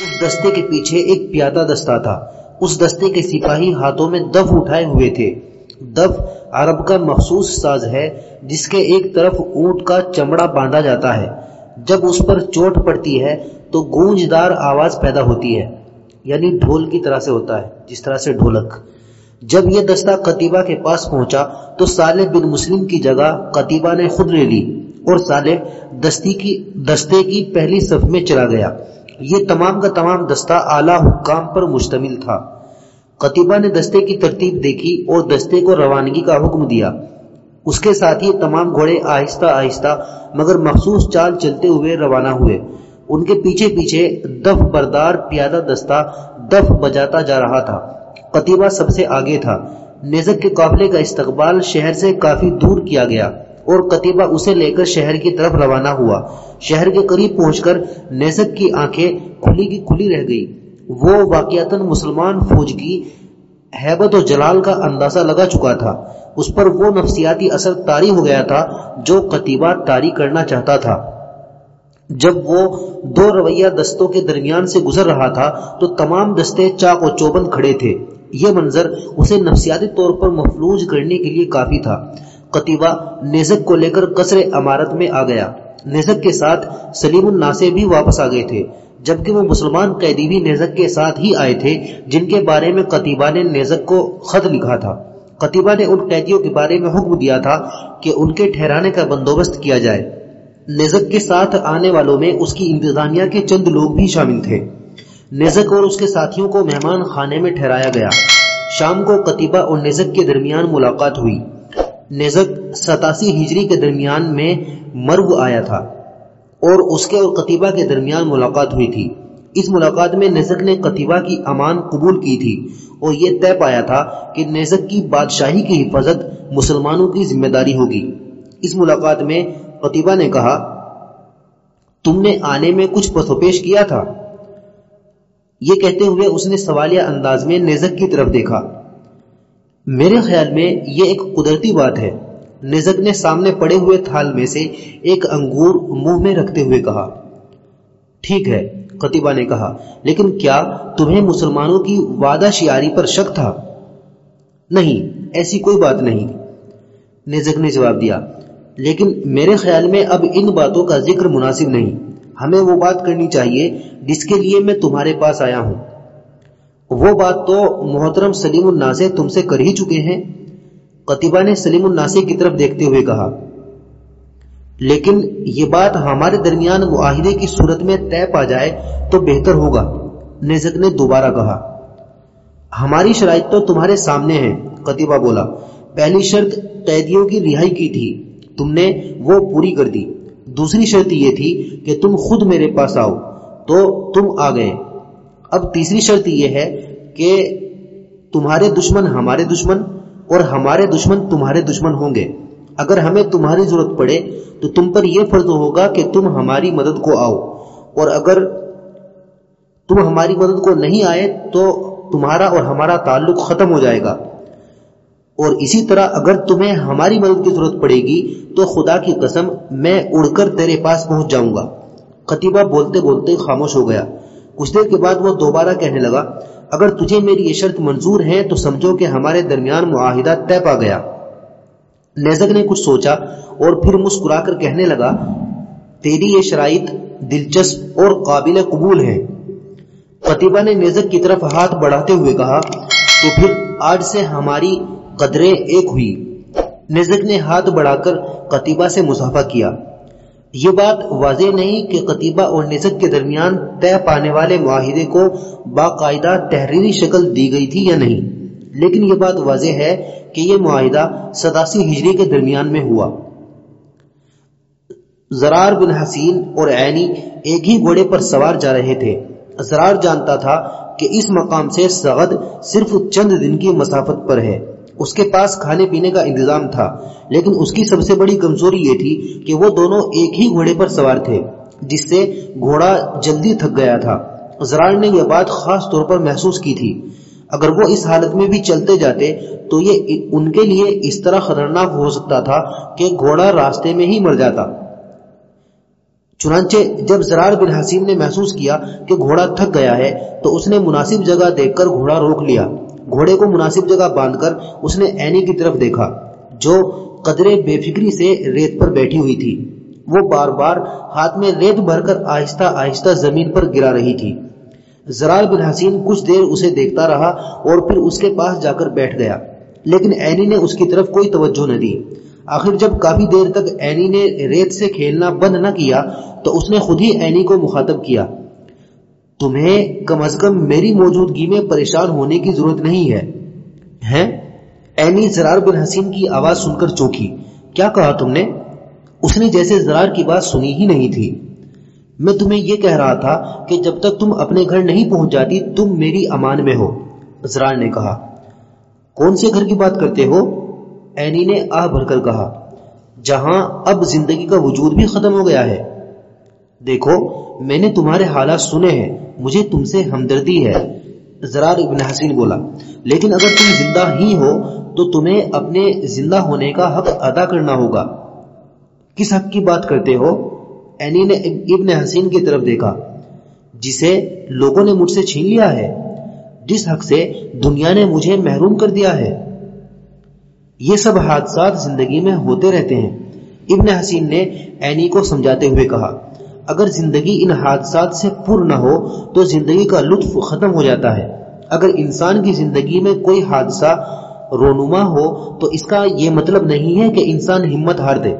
اس دستے کے پیچھے ایک پیادہ دستہ تھا۔ اس دستے کے سپاہی ہاتھوں میں دف اٹھائے ہوئے تھے۔ دف عرب کا مخصوص ساز ہے، جس کے ایک طرف اونٹ کا چمڑا باندھا جاتا ہے۔ جب اس پر چوٹ پڑتی ہے، تو گونجدار آواز پیدا ہوتی ہے یعنی ڈھول کی طرح سے ہوتا ہے، جس طرح سے ڈھولک۔ جب یہ دستہ قطیبہ کے پاس پہنچا، تو صالح بن مسلم کی جگہ قطیبہ نے خود لے لی اور صالح دستی کی، دستے کی پہلی صف میں چلا گیا۔ یہ تمام کا تمام دستہ اعلیٰ حکام پر مشتمل تھا۔ قطیبہ نے دستے کی ترتیب دیکھی اور دستے کو روانگی کا حکم دیا۔ اس کے ساتھ ہی تمام گھوڑے آہستہ آہستہ مگر مخصوص چال چلتے ہوئے روانہ ہوئے۔ ان کے پیچھے پیچھے دف بردار پیادہ دستہ دف بجاتا جا رہا تھا۔ قطیبہ سب سے آگے تھا۔ نیزک کے قافلے کا استقبال شہر سے کافی دور کیا گیا۔ اور قطیبہ اسے لے کر شہر کی طرف روانہ ہوا۔ شہر کے قریب پہنچ کر نیزک کی آنکھیں کھلی کی کھلی رہ گئی وہ واقعات مسلمان فوج کی حیبت و جلال کا اندازہ لگا چکا تھا۔ اس پر وہ نفسیاتی اثر تاری ہو گیا تھا جو قطیبہ تاری کرنا چاہتا تھا۔ جب وہ دو رویہ دستوں کے درمیان سے گزر رہا تھا تو تمام دستے چاق و چوبند کھڑے تھے۔ یہ منظر اسے نفسیاتی طور پر مفلوج کرنے کے لیے کافی تھا۔ قطیبہ نیزک کو لے کر قصر امارت میں آ گیا۔ نیزک کے ساتھ سلیم الناسے بھی واپس آ گئے تھے، جبکہ وہ مسلمان قیدی بھی نیزک کے ساتھ ہی آئے تھے، جن کے بارے میں قطیبہ نے نیزک کو خط لکھا تھا۔ قطیبہ نے ان قیدیوں کے بارے میں حکم دیا تھا کہ ان کے ٹھہرانے کا بندوبست کیا جائے۔ نیزک کے ساتھ آنے والوں میں اس کی انتظامیہ کے چند لوگ بھی شامل تھے۔ نیزک اور اس کے ساتھیوں کو مہمان خانے میں ٹھہرایا گیا۔ شام کو قطیبہ اور نیزک کے درمیان ملاقات ہوئی۔ نیزک ستاسی ہجری کے درمیان میں مرگ آیا تھا اور اس کے اور قطیبہ کے درمیان ملاقات ہوئی تھی۔ اس ملاقات میں نیزک نے قطیبہ کی امان قبول کی تھی اور یہ طے پایا تھا کہ نیزک کی بادشاہی کی حفاظت مسلمانوں کی ذمہ داری ہوگی۔ اس ملاقات میں قطیبہ نے کہا، تم نے آنے میں کچھ پسو پیش کیا تھا؟ یہ کہتے ہوئے اس نے سوالیہ انداز میں نیزک کی طرف دیکھا۔ میرے خیال میں یہ ایک قدرتی بات ہے۔ نزک نے سامنے پڑے ہوئے تھال میں سے ایک انگور منہ میں رکھتے ہوئے کہا، ٹھیک ہے قطبہ نے کہا، لیکن کیا تمہیں مسلمانوں کی وعدہ شیاری پر شک تھا؟ نہیں، ایسی کوئی بات نہیں۔ نزک نے جواب دیا، لیکن میرے خیال میں اب ان باتوں کا ذکر مناسب نہیں۔ ہمیں وہ بات کرنی چاہیے جس کے لیے میں تمہارے پاس آیا ہوں۔ وہ بات تو محترم سلیم الناسے تم سے کر ہی چکے ہیں۔ قطبہ نے سلیم الناسی کی طرف دیکھتے ہوئے کہا، لیکن یہ بات ہمارے درمیان معاہدے کی صورت میں طے پا جائے تو بہتر ہوگا نزت نے دوبارہ کہا۔ ہماری شرائط تو تمہارے سامنے ہیں قطبہ بولا۔ پہلی شرط قیدیوں کی رہائی کی تھی، تم نے وہ پوری کر دی۔ دوسری شرط یہ تھی کہ تم خود میرے پاس آؤ، تو تم آ گئے۔ اب تیسری شرط یہ ہے کہ تمہارے دشمن ہمارے دشمن اور ہمارے دشمن تمہارے دشمن ہوں گے۔ اگر ہمیں تمہاری ضرورت پڑے تو تم پر یہ فرض ہوگا کہ تم ہماری مدد کو آؤ۔ اور اگر تم ہماری مدد کو نہیں آئے تو تمہارا اور ہمارا تعلق ختم ہو جائے گا۔ اور اسی طرح اگر تمہیں ہماری مدد کی ضرورت پڑے گی تو خدا کی قسم میں اڑ کر تیرے پاس پہنچ جاؤں گا۔ قطبہ بولتے بولتے خاموش ہو گیا۔ کچھ دیر کے بعد وہ دوبارہ کہنے لگا، اگر تجھے میری یہ شرط منظور ہے تو سمجھو کہ ہمارے درمیان معاہدہ طے پا گیا۔ نیزک نے کچھ سوچا اور پھر مسکرا کر کہنے لگا، تیری یہ شرائط دلچسپ اور قابل قبول ہے قطبہ نے نیزک کی طرف ہاتھ بڑھاتے ہوئے کہا، تو پھر آج سے ہماری قدریں ایک ہوئی۔ نیزک نے ہاتھ بڑھا کر قطبہ سے مسافہ کیا۔ یہ بات واضح نہیں کہ قطیبہ اور نزک کے درمیان طے پانے والے معاہدے کو باقاعدہ تحریری شکل دی گئی تھی یا نہیں۔ لیکن یہ بات واضح ہے کہ یہ معاہدہ ستاسی ہجری کے درمیان میں ہوا۔ زرار بن حسین اور عینی ایک ہی گھوڑے پر سوار جا رہے تھے۔ زرار جانتا تھا کہ اس مقام سے سغد صرف چند دن کی مسافت پر ہے۔ اس کے پاس کھانے پینے کا انتظام تھا، لیکن اس کی سب سے بڑی کمزوری یہ تھی کہ وہ دونوں ایک ہی گھوڑے پر سوار تھے، جس سے گھوڑا جلدی تھک گیا تھا۔ زرار نے یہ بات خاص طور پر محسوس کی تھی۔ اگر وہ اس حالت میں بھی چلتے جاتے تو یہ ان کے لیے اس طرح خطرناک ہو سکتا تھا کہ گھوڑا راستے میں ہی مر جاتا۔ چنانچہ جب زرار بن حسین نے محسوس کیا کہ گھوڑا تھک گیا ہے، تو اس نے مناسب جگہ دیکھ کر گھوڑا روک لیا۔ گھوڑے کو مناسب جگہ باندھ کر اس نے اینی کی طرف دیکھا، جو قدرے بے فکری سے ریت پر بیٹھی ہوئی تھی۔ وہ بار بار ہاتھ میں ریت بھر کر آہستہ آہستہ زمین پر گرا رہی تھی۔ زرار بن حسین کچھ دیر اسے دیکھتا رہا اور پھر اس کے پاس جا کر بیٹھ گیا، لیکن اینی نے اس کی طرف کوئی توجہ نہ دی۔ آخر جب کافی دیر تک اینی نے ریت سے کھیلنا بند نہ کیا، تو اس نے خود ہی اینی کو مخاطب کیا۔ تمہیں کم از کم میری موجودگی میں پریشان ہونے کی ضرورت نہیں ہے۔ اینی زرار بن حسین کی آواز سن کر چوکی کیا کہا تم نے؟ اس نے جیسے زرار کی بات سنی ہی نہیں تھی۔ میں تمہیں یہ کہہ رہا تھا کہ جب تک تم اپنے گھر نہیں پہنچ جاتی، تم میری امان میں ہو۔ زرار نے کہا۔ کون سے گھر کی بات کرتے ہو؟ اینی نے آہ بھر کر کہا۔ جہاں اب زندگی کا وجود بھی ختم ہو گیا ہے۔ دیکھو، میں نے تمہارے حالات سنے ہیں، مجھے تم سے ہمدردی ہے۔ زرار ابن حسین بولا، لیکن اگر تم زندہ ہی ہو، تو تمہیں اپنے زندہ ہونے کا حق ادا کرنا ہوگا۔ کس حق کی بات کرتے ہو؟ اینی نے ابن حسین کی طرف دیکھا، جسے لوگوں نے مجھ سے چھین لیا ہے۔ جس حق سے دنیا نے مجھے محروم کر دیا ہے۔ یہ سب حادثات زندگی میں ہوتے رہتے ہیں۔ ابن حسین نے اینی کو سمجھاتے ہوئے کہا اگر زندگی ان حادثات سے پر نہ ہو تو زندگی کا لطف ختم ہو جاتا ہے۔ اگر انسان کی زندگی میں کوئی حادثہ رونما ہو تو اس کا یہ مطلب نہیں ہے کہ انسان ہمت ہار دے۔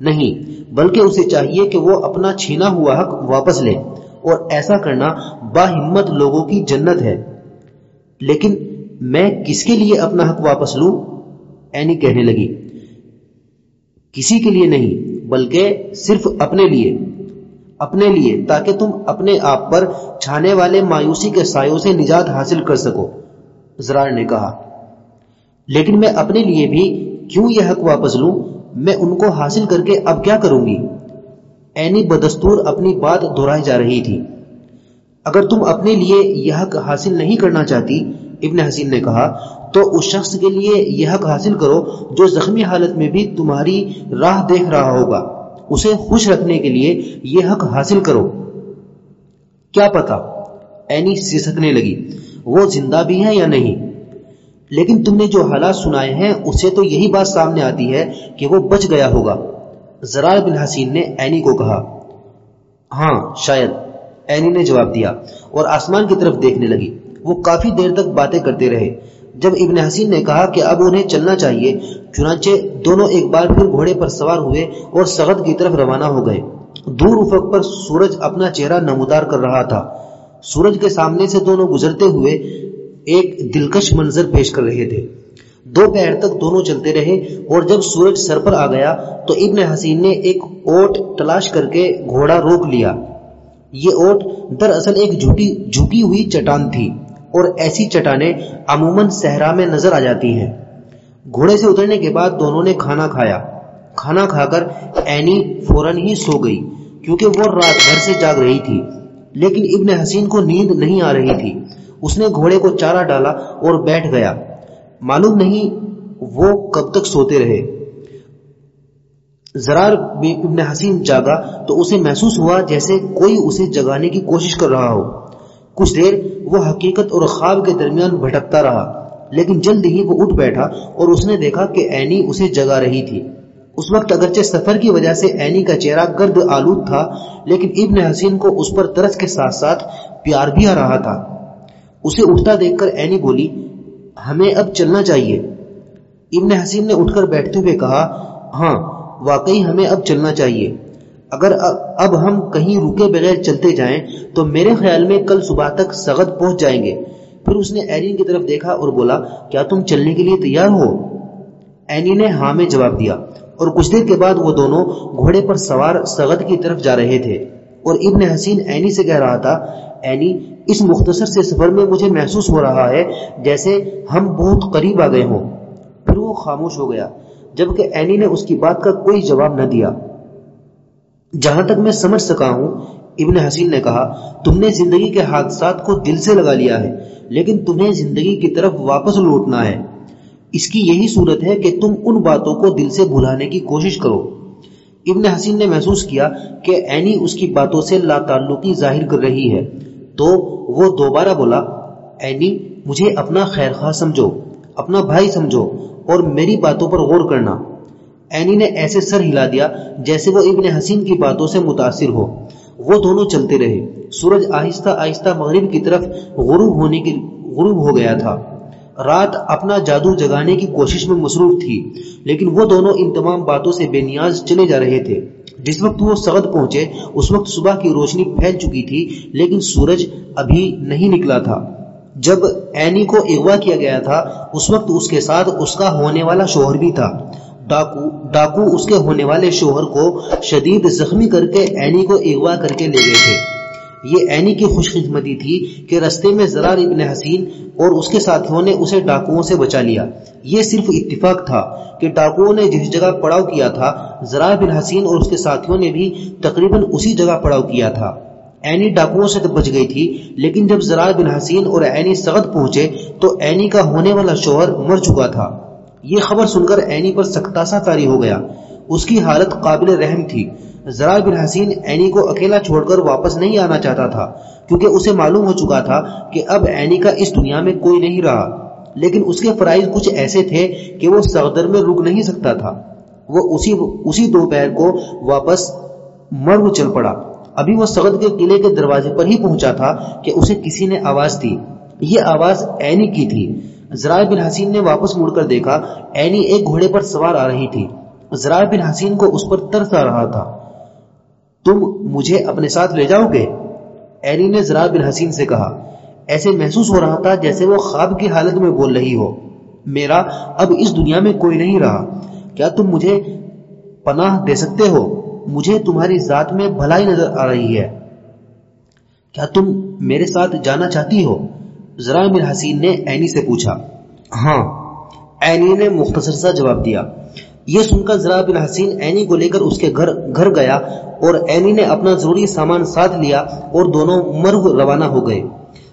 نہیں، بلکہ اسے چاہیے کہ وہ اپنا چھینا ہوا حق واپس لے۔ اور ایسا کرنا با ہمت لوگوں کی جنت ہے۔ لیکن میں کس کے لیے اپنا حق واپس لوں؟ اینی کہنے لگی۔ کسی کے لیے نہیں، بلکہ صرف اپنے لیے۔ اپنے لیے، تاکہ تم اپنے آپ پر چھانے والے مایوسی کے سایوں سے نجات حاصل کر سکو۔ زرار نے کہا، لیکن میں اپنے لیے بھی کیوں یہ حق واپس لوں؟ میں ان کو حاصل کر کے اب کیا کروں گی؟ اینی بدستور اپنی بات دہرائی جا رہی تھی۔ اگر تم اپنے لیے یہ حق حاصل نہیں کرنا چاہتی، ابن حسین نے کہا، تو اس شخص کے لیے یہ حق حاصل کرو جو زخمی حالت میں بھی تمہاری راہ دیکھ رہا ہوگا۔ اسے خوش رکھنے کے لیے یہ حق حاصل کرو۔ کیا پتا اینی سسکنے لگی، وہ زندہ بھی ہے یا نہیں؟ لیکن تم نے جو حالات سنائے ہیں، اسے تو یہی بات سامنے آتی ہے کہ وہ بچ گیا ہوگا۔ زرار بن حسین نے اینی کو کہا۔ ہاں شاید۔ اینی نے جواب دیا اور آسمان کی طرف دیکھنے لگی۔ وہ کافی دیر تک باتیں کرتے رہے۔ جب ابن حسین نے کہا کہ اب انہیں چلنا چاہیے، چنانچہ دونوں ایک بار پھر گھوڑے پر سوار ہوئے اور سغد کی طرف روانہ ہو گئے۔ دور افق پر سورج اپنا چہرہ نمودار کر رہا تھا۔ سورج کے سامنے سے دونوں گزرتے ہوئے ایک دلکش منظر پیش کر رہے تھے۔ دو پیر تک دونوں چلتے رہے اور جب سورج سر پر آ گیا تو ابن حسین نے ایک اوٹ تلاش کر کے گھوڑا روک لیا۔ یہ اوٹ دراصل ایک جھکی ہوئی چٹان تھی۔ اور ایسی چٹانیں عموماً صحرا میں نظر آ جاتی ہیں۔ گھوڑے سے اترنے کے بعد دونوں نے کھانا کھایا۔ کھانا کھا کر اینی فوراً ہی سو گئی، کیونکہ وہ رات بھر سے جاگ رہی تھی۔ لیکن ابن حسین کو نیند نہیں آ رہی تھی۔ اس نے گھوڑے کو چارہ ڈالا اور بیٹھ گیا۔ معلوم نہیں وہ کب تک سوتے رہے۔ زرار ابن حسین جاگا تو اسے محسوس ہوا جیسے کوئی اسے جگانے کی کوشش کر رہا ہو۔ کچھ دیر وہ حقیقت اور خواب کے درمیان بھٹکتا رہا، لیکن جلد ہی وہ اٹھ بیٹھا اور اس نے دیکھا کہ اینی اسے جگا رہی تھی۔ اس وقت اگرچہ سفر کی وجہ سے اینی کا چہرہ گرد آلود تھا، لیکن ابن حسین کو اس پر ترس کے ساتھ ساتھ پیار بھی آ رہا تھا۔ اسے اٹھتا دیکھ کر اینی بولی، ہمیں اب چلنا چاہیے۔ ابن حسین نے اٹھ کر بیٹھتے ہوئے کہا ہاں واقعی ہمیں اب چلنا چاہیے۔ اگر اب ہم کہیں رکے بغیر چلتے جائیں تو میرے خیال میں کل صبح تک سغد پہنچ جائیں گے۔ پھر اس نے ایرین کی طرف دیکھا اور بولا، کیا تم چلنے کے لیے تیار ہو؟ اینی نے ہاں میں جواب دیا اور کچھ دیر کے بعد وہ دونوں گھوڑے پر سوار سغد کی طرف جا رہے تھے۔ اور ابن حسین اینی سے کہہ رہا تھا اینی اس مختصر سے سفر میں مجھے محسوس ہو رہا ہے جیسے ہم بہت قریب آ گئے ہوں۔ پھر وہ خاموش ہو گیا، جبکہ اینی نے اس کی بات کا کوئی جواب نہ دیا۔ جہاں تک میں سمجھ سکا ہوں، ابن حسین نے کہا، تم نے زندگی کے حادثات کو دل سے لگا لیا ہے، لیکن تمہیں زندگی کی طرف واپس لوٹنا ہے۔ اس کی یہی صورت ہے کہ تم ان باتوں کو دل سے بھلانے کی کوشش کرو۔ ابن حسین نے محسوس کیا کہ اینی اس کی باتوں سے لا تعلقی ظاہر کر رہی ہے۔ تو وہ دوبارہ بولا، اینی، مجھے اپنا خیر خواہ سمجھو، اپنا بھائی سمجھو اور میری باتوں پر غور کرنا۔ اینی نے ایسے سر ہلا دیا جیسے وہ ابن حسین کی باتوں سے متاثر ہو۔ وہ دونوں چلتے رہے۔ سورج آہستہ آہستہ مغرب کی طرف غروب ہونے کی غروب ہو گیا تھا۔ رات اپنا جادو جگانے کی کوشش میں مصروف تھی، لیکن وہ دونوں ان تمام باتوں سے بے نیاز چلے جا رہے تھے۔ جس وقت وہ سغد پہنچے، اس وقت صبح کی روشنی پھیل چکی تھی، لیکن سورج ابھی نہیں نکلا تھا۔ جب اینی کو اغوا کیا گیا تھا، اس وقت اس کے ساتھ اس کا ہونے والا شوہر بھی تھا۔ ڈاکو ڈاکو اس کے ہونے والے شوہر کو شدید زخمی کر کے اینی کو اغوا کر کے لے گئے تھے۔ یہ اینی کی خوش قسمتی تھی کہ رستے میں زرار ابن حسین اور اس کے ساتھیوں نے اسے ڈاکوؤں سے بچا لیا۔ یہ صرف اتفاق تھا کہ ڈاکوؤں نے جس جگہ پڑاؤ کیا تھا، زرار بن حسین اور اس کے ساتھیوں نے بھی تقریباً اسی جگہ پڑاؤ کیا تھا۔ اینی ڈاکوؤں سے تو بچ گئی تھی، لیکن جب زرار بن حسین اور اینی سغد پہنچے تو اینی کا ہونے والا شوہر مر چکا تھا۔ یہ خبر سن کر اینی پر سکتا سا تاری ہو گیا۔ اس کی حالت قابل رحم تھی۔ ذرا بن حسین اینی کو اکیلا چھوڑ کر واپس نہیں آنا چاہتا تھا، کیونکہ اسے معلوم ہو چکا تھا کہ اب اینی کا اس دنیا میں کوئی نہیں رہا۔ لیکن اس کے فرائض کچھ ایسے تھے کہ وہ سغدر میں رک نہیں سکتا تھا۔ وہ اسی اسی دوپہر کو واپس مرو چل پڑا۔ ابھی وہ سغد کے قلعے کے دروازے پر ہی پہنچا تھا کہ اسے کسی نے آواز دی۔ یہ آواز اینی کی تھی۔ ذرا بن حسین نے واپس مڑ کر دیکھا اینی ایک گھوڑے پر سوار آ رہی تھی۔ ذرا بن حسین کو اس پر ترس آ رہا تھا۔ تم مجھے اپنے ساتھ لے جاؤ گے؟ ایری نے ذرا بن حسین سے کہا۔ ایسے محسوس ہو رہا تھا جیسے وہ خواب کی حالت میں بول رہی ہو۔ میرا اب اس دنیا میں کوئی نہیں رہا۔ کیا تم مجھے پناہ دے سکتے ہو؟ مجھے تمہاری ذات میں بھلائی نظر آ رہی ہے۔ کیا تم میرے ساتھ جانا چاہتی ہو؟ ذرا بن حسین نے اینی سے پوچھا۔ ہاں۔ اینی نے مختصر سا جواب دیا۔ یہ سن کر ذرا بن حسین اینی کو لے کر اس کے گھر گھر گیا اور اینی نے اپنا ضروری سامان ساتھ لیا اور دونوں مرو روانہ ہو گئے۔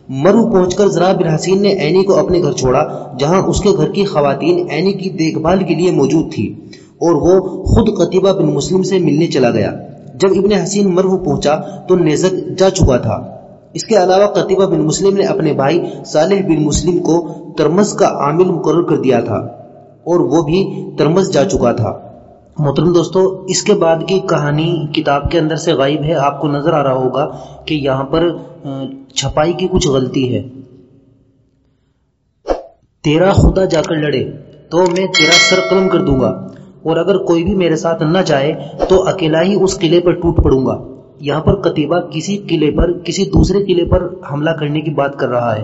مرو پہنچ کر ذرا بن حسین نے اینی کو اپنے گھر چھوڑا جہاں اس کے گھر کی خواتین اینی کی دیکھ بھال کے لیے موجود تھی اور وہ خود قطیبہ بن مسلم سے ملنے چلا گیا۔ جب ابن حسین مرو پہنچا تو نیزک جا چکا تھا۔ اس کے علاوہ قطیبہ بن مسلم نے اپنے بھائی صالح بن مسلم کو ترمز کا عامل مقرر کر دیا تھا اور وہ بھی ترمز جا چکا تھا۔ محترم دوستو، اس کے بعد کی کہانی کتاب کے اندر سے غائب ہے۔ آپ کو نظر آ رہا ہوگا کہ یہاں پر چھپائی کی کچھ غلطی ہے۔ تیرا خدا جا کر لڑے تو میں تیرا سر قلم کر دوں گا اور اگر کوئی بھی میرے ساتھ نہ جائے تو اکیلا ہی اس قلعے پر ٹوٹ پڑوں گا۔ یہاں پر کتیبہ کسی قلعے پر، کسی دوسرے قلعے پر حملہ کرنے کی بات کر رہا ہے۔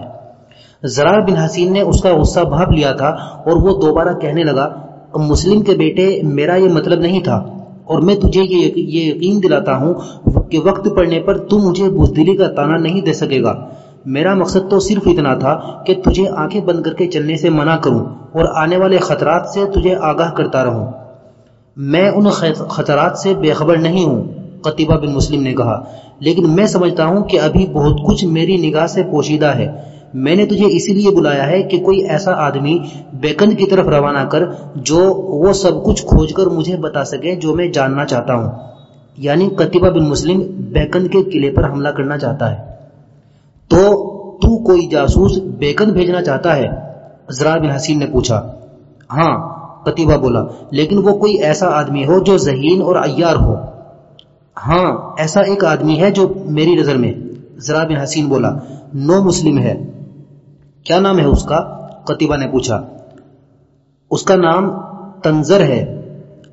زرار بن حسین نے اس کا غصہ بھاپ لیا تھا اور وہ دوبارہ کہنے لگا، مسلم کے بیٹے، میرا یہ مطلب نہیں تھا۔ اور میں تجھے یہ یقین دلاتا ہوں کہ وقت پڑنے پر تو مجھے بزدلی کا تانا نہیں دے سکے گا۔ میرا مقصد تو صرف اتنا تھا کہ تجھے آنکھیں بند کر کے چلنے سے منع کروں اور آنے والے خطرات سے تجھے آگاہ کرتا رہوں۔ میں ان خطرات سے بے خبر نہیں ہوں۔ قطبہ بن مسلم نے کہا، لیکن میں سمجھتا ہوں کہ ابھی بہت کچھ میری نگاہ سے پوشیدہ ہے۔ میں نے تجھے اسی لیے بلایا ہے کہ کوئی ایسا آدمی بیکند کی طرف روانہ کر جو وہ سب کچھ کھوج کر مجھے بتا سکے جو میں جاننا چاہتا ہوں۔ یعنی قطبہ بن مسلم بیکند کے قلعے پر حملہ کرنا چاہتا ہے۔ تو تو کوئی جاسوس بیکند بھیجنا چاہتا ہے؟ ذرا بن حسین نے پوچھا۔ ہاں قطبہ بولا، لیکن وہ کوئی ایسا آدمی ہو جو ذہین اور ایار ہو۔ ہاں ایسا ایک آدمی ہے جو میری نظر میں، ذرا بن حسین بولا، نو مسلم ہے۔ کیا نام ہے اس کا؟ قطبہ نے پوچھا۔ اس کا نام تنظر ہے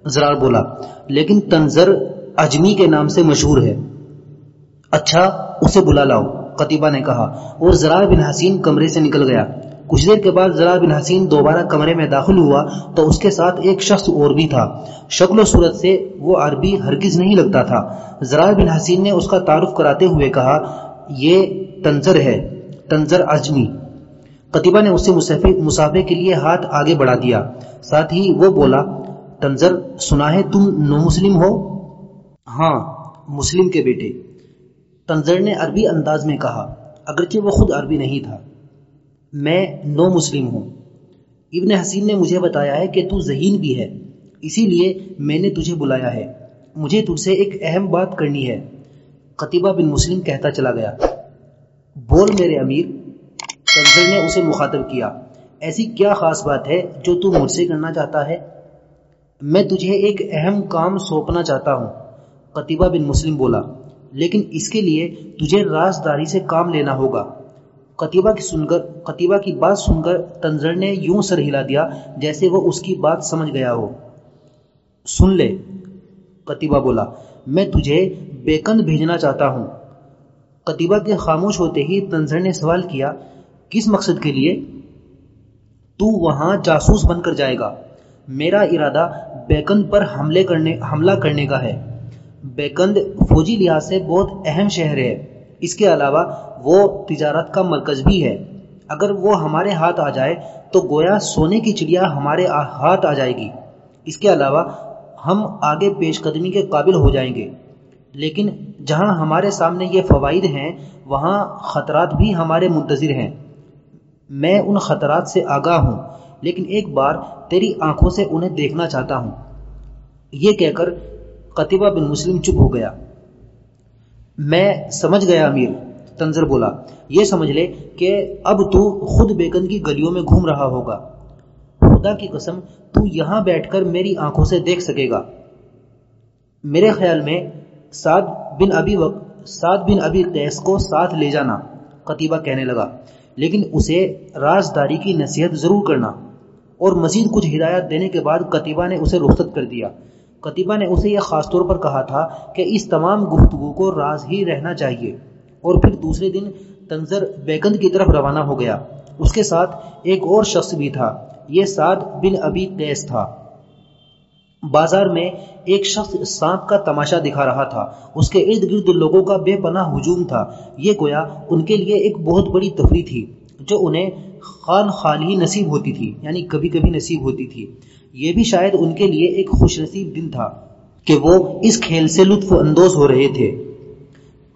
زرار بولا۔ لیکن تنظر اجمی کے نام سے مشہور ہے۔ اچھا اسے بلا لاؤ قطبہ نے کہا۔ اور زرار بن حسین کمرے سے نکل گیا۔ کچھ دیر کے بعد زرار بن حسین دوبارہ کمرے میں داخل ہوا تو اس کے ساتھ ایک شخص اور بھی تھا۔ شکل و صورت سے وہ عربی ہرگز نہیں لگتا تھا۔ زرار بن حسین نے اس کا تعارف کراتے ہوئے کہا، یہ تنظر ہے، تنظر اجمی۔ قطبہ نے اسے مسافے کے لیے ہاتھ آگے بڑھا دیا۔ ساتھ ہی وہ بولا، تنظر، سنا ہے تم نو مسلم ہو؟ ہاں مسلم کے بیٹے۔ تنظر نے عربی انداز میں کہا، اگرچہ وہ خود عربی نہیں تھا۔ میں نو مسلم ہوں۔ ابن حسین نے مجھے بتایا ہے کہ تو ذہین بھی ہے، اسی لیے میں نے تجھے بلایا ہے۔ مجھے تجھ سے ایک اہم بات کرنی ہے۔ قطبہ بن مسلم کہتا چلا گیا، بول میرے امیر، تنزل نے اسے مخاطب کیا، ایسی کیا خاص بات ہے جو تو مجھ سے کرنا چاہتا ہے؟ میں تجھے ایک اہم کام سونپنا چاہتا ہوں قطبہ بن مسلم بولا، لیکن اس کے لیے تجھے رازداری سے کام لینا ہوگا۔ قطبہ کی سن کر قطبہ کی بات سن کر تنظر نے یوں سر ہلا دیا جیسے وہ اس کی بات سمجھ گیا ہو۔ سن لے قطبہ بولا، میں تجھے بیکند بھیجنا چاہتا ہوں۔ قطبہ کے خاموش ہوتے ہی تنظر نے سوال کیا، کس مقصد کے لیے؟ تو وہاں جاسوس بن کر جائے گا۔ میرا ارادہ بیکند پر حملے کرنے حملہ کرنے کا ہے۔ بیکند فوجی لحاظ سے بہت اہم شہر ہے۔ اس کے علاوہ وہ تجارت کا مرکز بھی ہے۔ اگر وہ ہمارے ہاتھ آ جائے تو گویا سونے کی چڑیا ہمارے ہاتھ آ جائے گی۔ اس کے علاوہ ہم آگے پیش قدمی کے قابل ہو جائیں گے۔ لیکن جہاں ہمارے سامنے یہ فوائد ہیں، وہاں خطرات بھی ہمارے منتظر ہیں۔ میں ان خطرات سے آگاہ ہوں، لیکن ایک بار تیری آنکھوں سے انہیں دیکھنا چاہتا ہوں۔ یہ کہہ کر قطبہ بن مسلم چپ ہو گیا۔ میں سمجھ گیا امیر تنظر بولا، یہ سمجھ لے کہ اب تو خود بیکن کی گلیوں میں گھوم رہا ہوگا۔ خدا کی قسم، تو یہاں بیٹھ کر میری آنکھوں سے دیکھ سکے گا۔ میرے خیال میں سعد بن ابی وقت سعد بن ابی قیس کو ساتھ لے جانا قطبہ کہنے لگا۔ لیکن اسے رازداری کی نصیحت ضرور کرنا۔ اور مزید کچھ ہدایات دینے کے بعد قطبہ نے اسے رخصت کر دیا۔ قطبہ نے اسے یہ خاص طور پر کہا تھا کہ اس تمام گفتگو کو راز ہی رہنا چاہیے۔ اور پھر دوسرے دن تنظر بیکند کی طرف روانہ ہو گیا۔ اس کے ساتھ ایک اور شخص بھی تھا۔ یہ سعد بن ابی قیس تھا۔ بازار میں ایک شخص سانپ کا تماشا دکھا رہا تھا۔ اس کے ارد گرد لوگوں کا بے پناہ ہجوم تھا۔ یہ گویا ان کے لیے ایک بہت بڑی تفریح تھی۔ جو انہیں خال خال ہی نصیب ہوتی تھی یعنی کبھی کبھی نصیب ہوتی تھی۔ یہ بھی شاید ان کے لیے ایک خوش نصیب دن تھا کہ وہ اس کھیل سے لطف اندوز ہو رہے تھے۔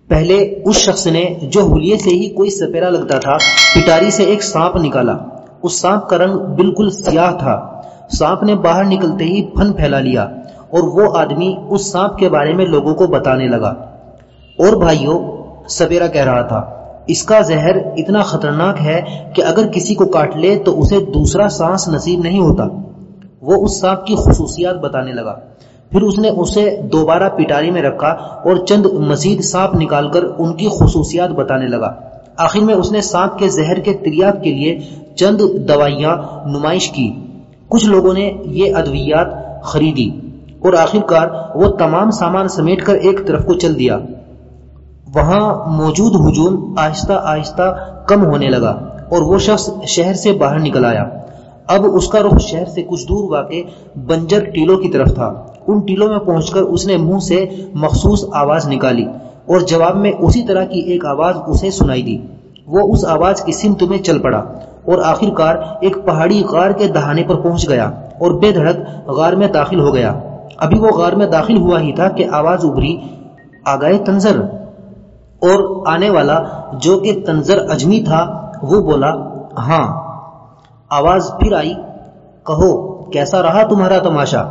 پہلے اس شخص نے جو ہولیے سے ہی کوئی سپیرا لگتا تھا، پٹاری سے ایک سانپ نکالا۔ اس سانپ کا رنگ بالکل سیاہ تھا۔ سانپ نے باہر نکلتے ہی پھن پھیلا لیا اور وہ آدمی اس سانپ کے بارے میں لوگوں کو بتانے لگا۔ اور بھائیوں، سپیرا کہہ رہا تھا اس کا زہر اتنا خطرناک ہے کہ اگر کسی کو کاٹ لے تو اسے دوسرا سانس نصیب نہیں ہوتا۔ وہ اس سانپ کی خصوصیات بتانے لگا۔ پھر اس نے اسے دوبارہ پٹاری میں رکھا اور چند مزید سانپ نکال کر ان کی خصوصیات بتانے لگا۔ آخر میں اس نے سانپ کے زہر کے تریاب کے لیے چند دوائیاں نمائش کی۔ کچھ لوگوں نے یہ ادویات خریدی اور آخر کار وہ تمام سامان سمیٹ کر ایک طرف کو چل دیا۔ وہاں موجود ہجوم آہستہ آہستہ کم ہونے لگا اور وہ شخص شہر سے باہر نکل آیا۔ اب اس کا رخ شہر سے کچھ دور واقع بنجر ٹیلوں کی طرف تھا۔ ان ٹیلوں میں پہنچ کر اس نے منہ سے مخصوص آواز نکالی اور جواب میں اسی طرح کی ایک آواز اسے سنائی دی۔ وہ اس آواز کی سمت میں چل پڑا اور آخر کار ایک پہاڑی غار کے دہانے پر پہنچ گیا اور بے دھڑک غار میں داخل ہو گیا۔ ابھی وہ غار میں داخل ہوا ہی تھا کہ آواز ابری آگائے تنظر۔ اور آنے والا جو کہ تنظر اجمی تھا، وہ بولا ہاں۔ آواز پھر آئی، کہو، کیسا رہا تمہارا تماشا؟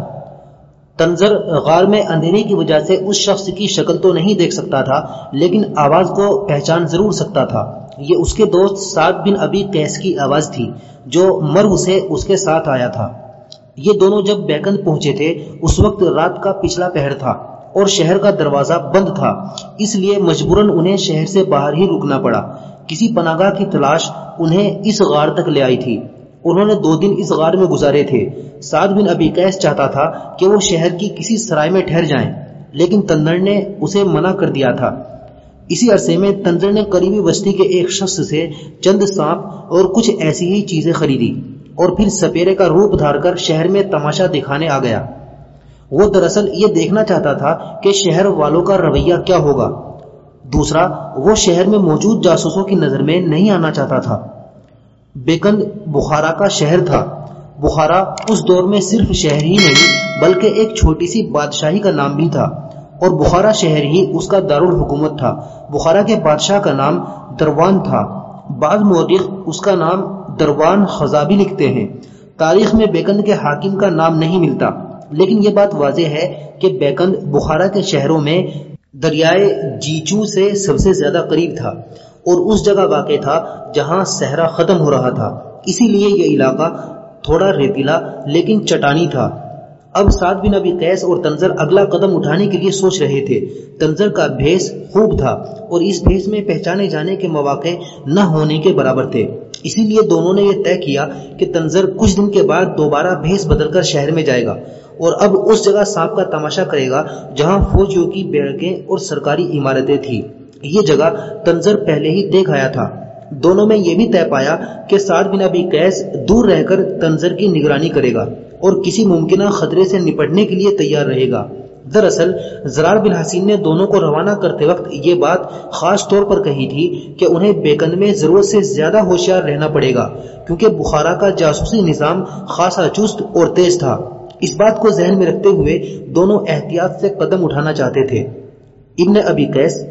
تنظر غار میں اندھیرے کی وجہ سے اس شخص کی شکل تو نہیں دیکھ سکتا تھا، لیکن آواز کو پہچان ضرور سکتا تھا۔ یہ اس کے دوست سعد بن ابی قیس کی آواز تھی، جو مرو سے اس کے ساتھ آیا تھا۔ یہ دونوں جب بیکند پہنچے تھے، اس وقت رات کا پچھلا پہر تھا۔ اور شہر کا دروازہ بند تھا۔ اس لیے مجبوراً انہیں شہر سے باہر ہی رکنا پڑا۔ کسی پناگاہ کی تلاش انہیں اس غار تک لے آئی تھی۔ انہوں نے دو دن اس غار میں گزارے تھے۔ سعد بن ابی قیس چاہتا تھا کہ وہ شہر کی کسی سرائے میں ٹھہر جائیں، لیکن تندر نے اسے منع کر دیا تھا۔ اسی عرصے میں تندر نے قریبی بستی کے ایک شخص سے چند سانپ اور کچھ ایسی ہی چیزیں خریدی اور پھر سپیرے کا روپ دھار کر شہر میں تماشا دکھانے آ گیا۔ وہ دراصل یہ دیکھنا چاہتا تھا کہ شہر والوں کا رویہ کیا ہوگا۔ دوسرا، وہ شہر میں موجود جاسوسوں کی نظر میں نہیں آنا چاہتا تھا۔ بیکند بخارا کا شہر تھا۔ بخارا اس دور میں صرف شہر ہی نہیں، بلکہ ایک چھوٹی سی بادشاہی کا نام بھی تھا۔ اور بخارا شہر ہی اس کا دارالحکومت تھا۔ بخارا کے بادشاہ کا نام دروان تھا۔ بعض مورخ اس کا نام دروان خزابی لکھتے ہیں۔ تاریخ میں بیکند کے حاکم کا نام نہیں ملتا۔ لیکن یہ بات واضح ہے کہ بیکند بخارا کے شہروں میں دریائے جیچو سے سب سے زیادہ قریب تھا اور اس جگہ واقع تھا جہاں صحرا ختم ہو رہا تھا۔ اسی لیے یہ علاقہ تھوڑا ریتیلا لیکن چٹانی تھا۔ اب سعد بن ابی قیس اور تنظر اگلا قدم اٹھانے کے لیے سوچ رہے تھے۔ تنظر کا بھیس خوب تھا اور اس بھیس میں پہچانے جانے کے مواقع نہ ہونے کے برابر تھے۔ اسی لیے دونوں نے یہ طے کیا کہ تنظر کچھ دن کے بعد دوبارہ بھیس بدل کر شہر میں جائے گا۔ اور اب اس جگہ سانپ کا تماشا کرے گا جہاں فوجیوں کی بیڑکیں اور سرکاری عمارتیں تھی یہ جگہ تنظر پہلے ہی دیکھ آیا تھا۔ دونوں میں یہ بھی طے پایا کہ سعد بن ابی قیس دور رہ کر تنظر کی نگرانی کرے گا اور کسی ممکنہ خطرے سے نپٹنے کے لیے تیار رہے گا۔ دراصل زرار بن حسین نے دونوں کو روانہ کرتے وقت یہ بات خاص طور پر کہی تھی کہ انہیں بیکند میں ضرورت سے زیادہ ہوشیار رہنا پڑے گا، کیونکہ بخارا کا جاسوسی نظام خاصا چست اور تیز تھا۔ اس بات کو ذہن میں رکھتے ہوئے دونوں احتیاط سے قدم اٹھانا چاہتے تھے۔ ابن ابی قیس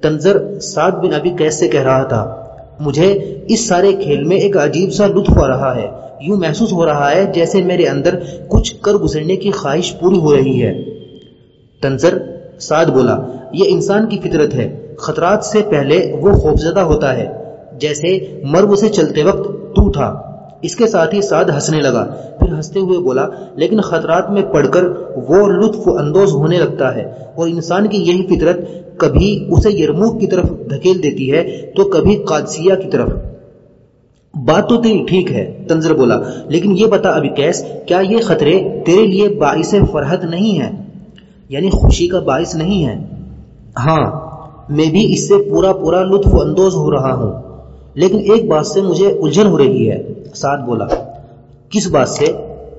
تنظر سعد بن ابی قیس سے کہہ رہا تھا، مجھے اس سارے کھیل میں ایک عجیب سا لطف آ رہا ہے۔ یوں محسوس ہو رہا ہے جیسے میرے اندر کچھ کر گزرنے کی خواہش پوری ہو رہی ہے۔ تنظر سعد بولا، یہ انسان کی فطرت ہے۔ خطرات سے پہلے وہ خوفزدہ ہوتا ہے، جیسے مرگ سے چلتے وقت تو تھا۔ اس کے ساتھ ہی سعد ہنسنے لگا۔ پھر ہنستے ہوئے بولا، لیکن خطرات میں پڑھ کر وہ لطف اندوز ہونے لگتا ہے اور انسان کی یہی فطرت، کبھی اسے یرموک کی طرف دھکیل دیتی ہے تو کبھی قادسیہ کی طرف۔ بات تو تیری ٹھیک ہے تنظر بولا، لیکن یہ بتا ابھی کیس، کیا یہ خطرے تیرے لیے باعث فرحت نہیں ہے یعنی خوشی کا باعث نہیں ہے ہاں میں بھی اس سے پورا پورا لطف اندوز ہو رہا ہوں۔ لیکن ایک بات سے مجھے الجھن ہو رہی ہے۔ سعد بولا، کس بات سے؟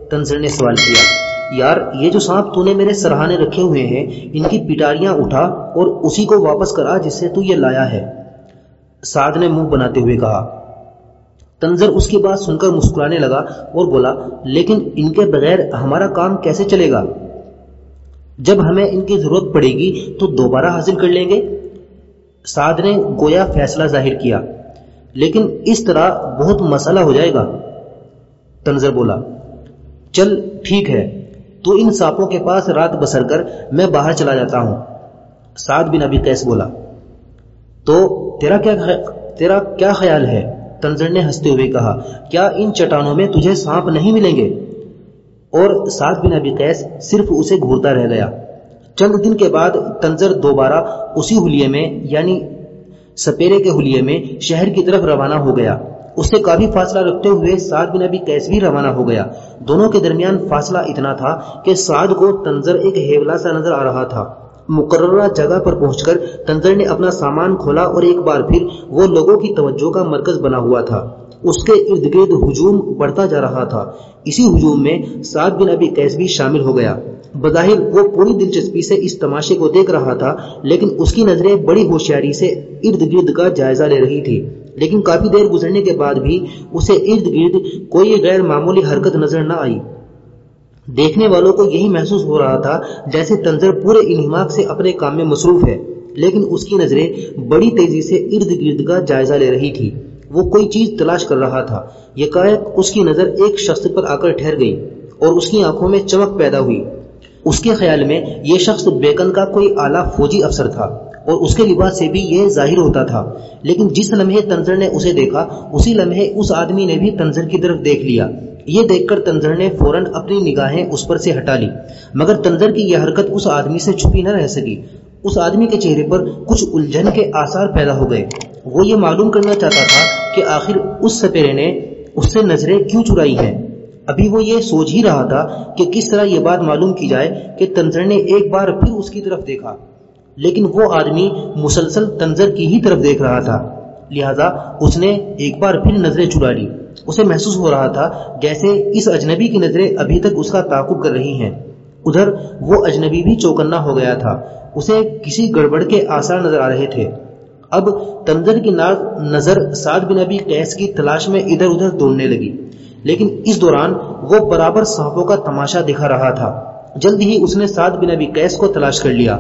تنظر نے سوال کیا، یار، یہ جو سانپ تو نے میرے سرہانے رکھے ہوئے ہیں، ان کی پٹاریاں اٹھا اور اسی کو واپس کرا جس سے تو یہ لایا ہے۔ سعد نے منہ بناتے ہوئے کہا۔ تنظر اس کی بات سن کر مسکرانے لگا اور بولا، لیکن ان کے بغیر ہمارا کام کیسے چلے گا؟ جب ہمیں ان کی ضرورت پڑے گی تو دوبارہ حاصل کر لیں گے؟ سعد نے گویا فیصلہ ظاہر کیا۔ لیکن اس طرح بہت مسئلہ ہو جائے گا۔ تنظر بولا، چل ٹھیک ہے، تو ان سانپوں کے پاس رات بسر کر میں باہر چلا جاتا ہوں۔ سعد بن ابی قیس بولا، تو تیرا کیا تیرا کیا خیال ہے؟ تنظر نے ہنستے ہوئے کہا، کیا ان چٹانوں میں تجھے سانپ نہیں ملیں گے؟ اور سعد بن ابی قیس صرف اسے گھورتا رہ گیا۔ چند دن کے بعد تنظر دوبارہ اسی حلیے میں یعنی سپیرے کے حلیے میں شہر کی طرف روانہ ہو گیا۔ اس سے کافی فاصلہ رکھتے ہوئے سعد بن ابی کیس بھی روانہ ہو گیا۔ دونوں کے درمیان فاصلہ اتنا تھا کہ سعد کو تنظر ایک ہیولا سا نظر آ رہا تھا۔ مقررہ جگہ پر پہنچ کر تنظر نے اپنا سامان کھولا اور ایک بار پھر وہ لوگوں کی توجہ کا مرکز بنا ہوا تھا۔ اس کے ارد گرد ہجوم بڑھتا جا رہا تھا۔ اسی ہجوم میں سعد بن ابی کیس بھی شامل ہو گیا۔ بظاہر وہ پوری دلچسپی سے اس تماشے کو دیکھ رہا تھا، لیکن اس کی نظریں بڑی ہوشیاری سے ارد گرد کا جائزہ لے رہی تھی۔ لیکن کافی دیر گزرنے کے بعد بھی اسے ارد گرد کوئی غیر معمولی حرکت نظر نہ آئی۔ دیکھنے والوں کو یہی محسوس ہو رہا تھا جیسے تنظر پورے انہماک سے اپنے کام میں مصروف ہے، لیکن اس کی نظریں بڑی تیزی سے ارد گرد کا جائزہ لے رہی تھی۔ وہ کوئی چیز تلاش کر رہا تھا۔ یہ اس کی نظر ایک شخص پر آ کر ٹھہر گئی اور اس کی آنکھوں میں چمک پیدا ہوئی۔ اس کے خیال میں یہ شخص بیکن کا کوئی اعلیٰ فوجی افسر تھا اور اس کے لباس سے بھی یہ ظاہر ہوتا تھا۔ لیکن جس لمحے تنظر نے اسے دیکھا، اسی لمحے اس آدمی نے بھی تنظر کی طرف دیکھ لیا۔ یہ دیکھ کر تنظر نے فوراً اپنی نگاہیں اس پر سے ہٹا لی۔ مگر تنظر کی یہ حرکت اس آدمی سے چھپی نہ رہ سکی۔ اس آدمی کے چہرے پر کچھ الجھن کے آثار پیدا ہو گئے۔ وہ یہ معلوم کرنا چاہتا تھا کہ آخر اس سپیرے نے اس سے نظریں کیوں چرائی ہیں۔ ابھی وہ یہ سوچ ہی رہا تھا کہ کس طرح یہ بات معلوم کی جائے کہ تنظر نے ایک بار پھر اس کی طرف دیکھا۔ لیکن وہ آدمی مسلسل تنظر کی ہی طرف دیکھ رہا تھا۔ لہذا اس نے ایک بار پھر نظریں چڑا لی۔ اسے محسوس ہو رہا تھا جیسے اس اجنبی کی نظریں ابھی تک اس کا تعاقب کر رہی ہیں۔ ادھر وہ اجنبی بھی چوکنا ہو گیا تھا۔ اسے کسی گڑبڑ کے آثار نظر آ رہے تھے۔ اب تنظر کی نظر سعد بن ابی قیس کی تلاش میں ادھر ادھر دوڑنے لگی۔ لیکن اس دوران وہ برابر صحابوں کا تماشا دکھا رہا تھا۔ جلد ہی اس نے سعد بن ابی قیس کو تلاش کر لیا۔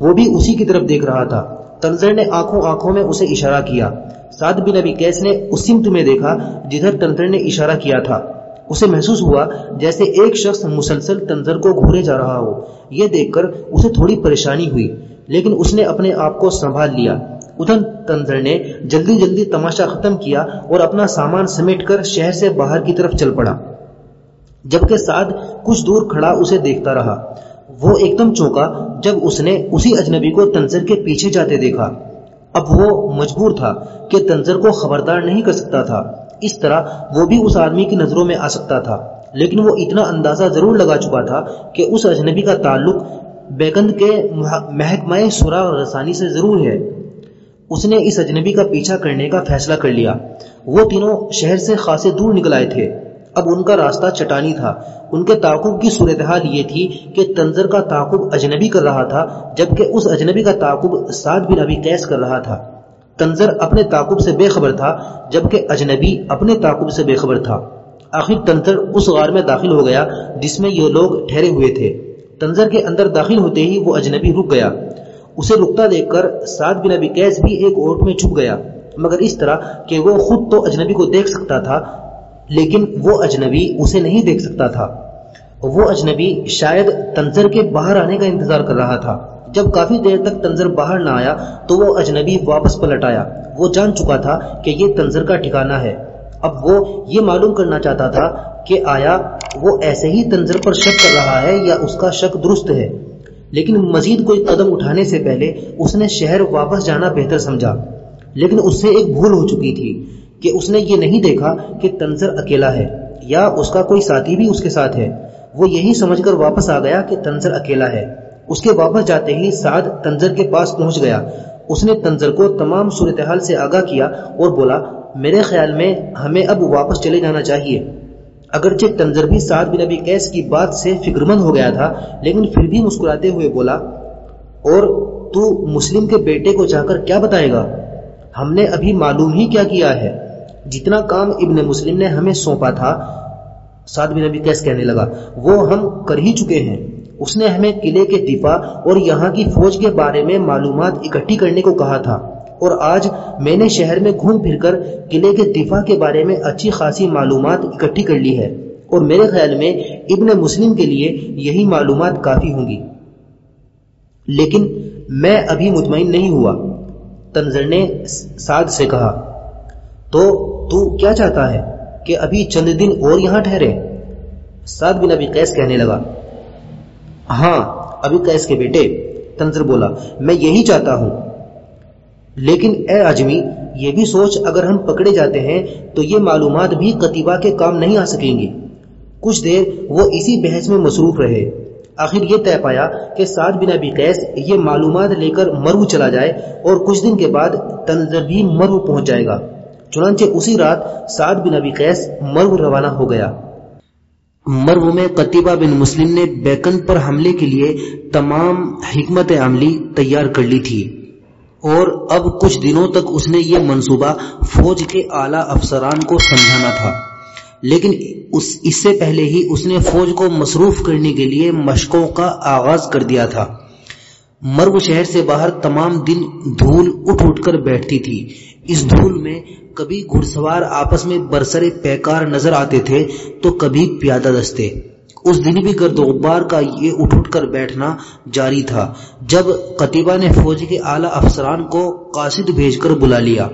وہ بھی اسی کی طرف دیکھ رہا تھا۔ تنظر نے آنکھوں آنکھوں میں اسے اشارہ کیا۔ سعد بن ابی قیس نے اس سمت میں دیکھا جدھر تنظر نے اشارہ کیا تھا۔ اسے محسوس ہوا جیسے ایک شخص مسلسل تنظر کو گھورے جا رہا ہو۔ یہ دیکھ کر اسے تھوڑی پریشانی ہوئی، لیکن اس نے اپنے آپ کو سنبھال لیا۔ ادھر تنظر نے جلدی جلدی تماشا ختم کیا اور اپنا سامان سمیٹ کر شہر سے باہر کی طرف چل پڑا۔ جبکہ سعد کچھ دور کھڑا اسے دیکھتا رہا۔ وہ ایک دم چونکا جب اس نے اسی اجنبی کو تنظر کے پیچھے جاتے دیکھا۔ اب وہ مجبور تھا کہ تنظر کو خبردار نہیں کر سکتا تھا۔ اس طرح وہ بھی اس آدمی کی نظروں میں آ سکتا تھا۔ لیکن وہ اتنا اندازہ ضرور لگا چکا تھا کہ اس اجنبی کا تعلق بیکند کے محکمہ سرا رسانی سے ضرور ہے۔ اس نے اس اجنبی کا پیچھا کرنے کا فیصلہ کر لیا۔ وہ تینوں شہر سے خاصے دور نکل آئے تھے۔ اب ان کا راستہ چٹانی تھا۔ ان کے تعاقب کی صورتحال یہ تھی کہ تنظر کا تعاقب اجنبی کر رہا تھا، جبکہ اس اجنبی کا تعاقب سعد بن ابی قیس کر رہا تھا۔ تنظر اپنے تعاقب سے بے خبر تھا، جبکہ اجنبی اپنے تعاقب سے بے خبر تھا۔ آخر تنظر اس غار میں داخل ہو گیا، جس میں یہ لوگ ٹھہرے ہوئے تھے۔ تنظر کے اندر داخل ہوتے ہی وہ اجنبی رک گیا۔ اسے رکتا دیکھ کر سعد بن ابی قیس بھی ایک اوٹ میں چھپ گیا۔ مگر اس طرح کہ وہ خود تو اجنبی کو دیکھ سکتا تھا، لیکن وہ اجنبی اسے نہیں دیکھ سکتا تھا۔ وہ اجنبی شاید تنظر کے باہر آنے کا انتظار کر رہا تھا۔ جب کافی دیر تک تنظر باہر نہ آیا، تو وہ اجنبی واپس پلٹ آیا۔ وہ جان چکا تھا کہ یہ تنظر کا ٹھکانہ ہے۔ اب وہ یہ معلوم کرنا چاہتا تھا کہ آیا وہ ایسے ہی تنظر پر شک کر رہا ہے یا اس کا شک درست ہے۔ لیکن مزید کوئی قدم اٹھانے سے پہلے اس نے شہر واپس جانا بہتر سمجھا۔ لیکن اس سے ایک بھول ہو چکی تھی کہ اس نے یہ نہیں دیکھا کہ تنظر اکیلا ہے یا اس کا کوئی ساتھی بھی اس کے ساتھ ہے۔ وہ یہی سمجھ کر واپس آ گیا کہ تنظر اکیلا ہے۔ اس کے واپس جاتے ہی سعد تنظر کے پاس پہنچ گیا۔ اس نے تنظر کو تمام صورتحال سے آگاہ کیا اور بولا، میرے خیال میں ہمیں اب واپس چلے جانا چاہیے۔ اگرچہ تنظر بھی سعد بن ابی قیس کی بات سے فکر مند ہو گیا تھا، لیکن پھر بھی مسکراتے ہوئے بولا، اور تو مسلم کے بیٹے کو جا کر کیا بتائے گا؟ ہم نے ابھی معلوم ہی کیا کیا ہے۔ جتنا کام ابن مسلم نے ہمیں سونپا تھا، سعد بن ابی قیس کہنے لگا، وہ ہم کر ہی چکے ہیں۔ اس نے ہمیں قلعے کے دفاع اور یہاں کی فوج کے بارے میں معلومات اکٹھی کرنے کو کہا تھا۔ اور آج میں نے شہر میں گھوم پھر کر قلعے کے دفاع کے بارے میں اچھی خاصی معلومات اکٹھی کر لی ہے اور میرے خیال میں ابن مسلم کے لیے یہی معلومات کافی ہوں گی۔ لیکن میں ابھی مطمئن نہیں ہوا۔ تنظر نے سعد سے کہا، تو تو کیا چاہتا ہے کہ ابھی چند دن اور یہاں ٹھہرے؟ سعد بن ابی قیس کہنے لگا ہاں ابھی قیس کے بیٹے تنظر بولا، میں یہی چاہتا ہوں لیکن اے اجمی یہ بھی سوچ اگر ہم پکڑے جاتے ہیں، تو یہ معلومات بھی قطیبہ کے کام نہیں آ سکیں گی کچھ دیر وہ اسی بحث میں مصروف رہے۔ آخر یہ طے پایا کہ سعد بن ابی قیس یہ معلومات لے کر مرو چلا جائے اور کچھ دن کے بعد تنظر بھی مرو پہنچ جائے گا۔ چنانچہ اسی رات سعد بن ابی قیس مرو روانہ ہو گیا۔ مرو میں قطیبہ بن مسلم نے بیکن پر حملے کے لیے تمام حکمت عملی تیار کر لی تھی۔ اور اب کچھ دنوں تک اس نے یہ منصوبہ فوج کے اعلی افسران کو سمجھانا تھا۔ لیکن اس اس سے پہلے ہی اس نے فوج کو مصروف کرنے کے لیے مشقوں کا آغاز کر دیا تھا۔ مرو شہر سے باہر تمام دن دھول اٹھ اٹھ کر بیٹھتی تھی۔ اس دھول میں کبھی گھڑ سوار آپس میں برسر پیکار نظر آتے تھے تو کبھی پیادہ دستے۔ اس دن بھی گرد غبار کا یہ اٹھ اٹھ کر بیٹھنا جاری تھا۔ جب قطیبہ نے فوج کے اعلی افسران کو قاصد بھیج کر بلا لیا،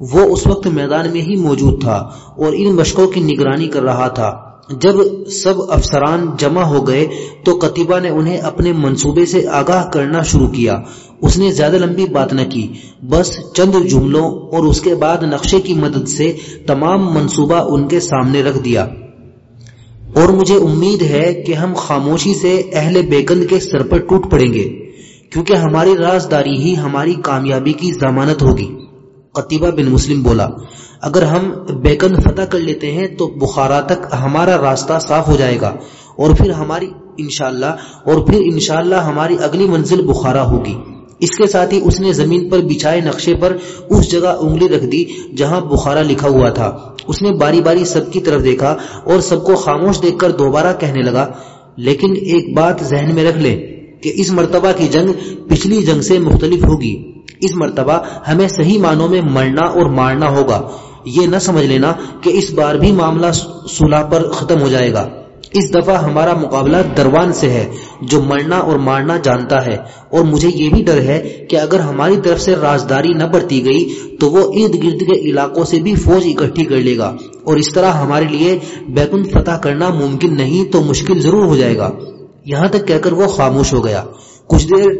وہ اس وقت میدان میں ہی موجود تھا اور ان مشقوں کی نگرانی کر رہا تھا۔ جب سب افسران جمع ہو گئے تو قطیبہ نے انہیں اپنے منصوبے سے آگاہ کرنا شروع کیا۔ اس نے زیادہ لمبی بات نہ کی، بس چند جملوں اور اس کے بعد نقشے کی مدد سے تمام منصوبہ ان کے سامنے رکھ دیا۔ اور مجھے امید ہے کہ ہم خاموشی سے اہل بیکند کے سر پر ٹوٹ پڑیں گے، کیونکہ ہماری رازداری ہی ہماری کامیابی کی ضمانت ہوگی۔ قطیبہ بن مسلم بولا، اگر ہم بیکن فتح کر لیتے ہیں تو بخارا تک ہمارا راستہ صاف ہو جائے گا، اور پھر ہماری انشاءاللہ، اور پھر انشاءاللہ ہماری اگلی منزل بخارا ہوگی۔ اس کے ساتھ ہی اس نے زمین پر بچھائے نقشے پر اس جگہ انگلی رکھ دی جہاں بخارا لکھا ہوا تھا۔ اس نے باری باری سب کی طرف دیکھا اور سب کو خاموش دیکھ کر دوبارہ کہنے لگا، لیکن ایک بات ذہن میں رکھ لیں کہ اس مرتبہ کی جنگ پچھلی جنگ سے مختلف ہوگی۔ اس مرتبہ ہمیں صحیح معنوں میں مرنا اور مارنا ہوگا۔ یہ نہ سمجھ لینا کہ اس بار بھی معاملہ صلح پر ختم ہو جائے گا۔ اس دفعہ ہمارا مقابلہ دروان سے ہے جو مرنا اور مارنا جانتا ہے اور مجھے یہ بھی ڈر ہے کہ اگر ہماری طرف سے رازداری نہ برتی گئی تو وہ ارد گرد کے علاقوں سے بھی فوج اکٹھی کر لے گا اور اس طرح ہمارے لیے بیکن فتح کرنا ممکن نہیں تو مشکل ضرور ہو جائے گا۔ یہاں تک کہہ کر وہ خاموش ہو گیا۔ کچھ دیر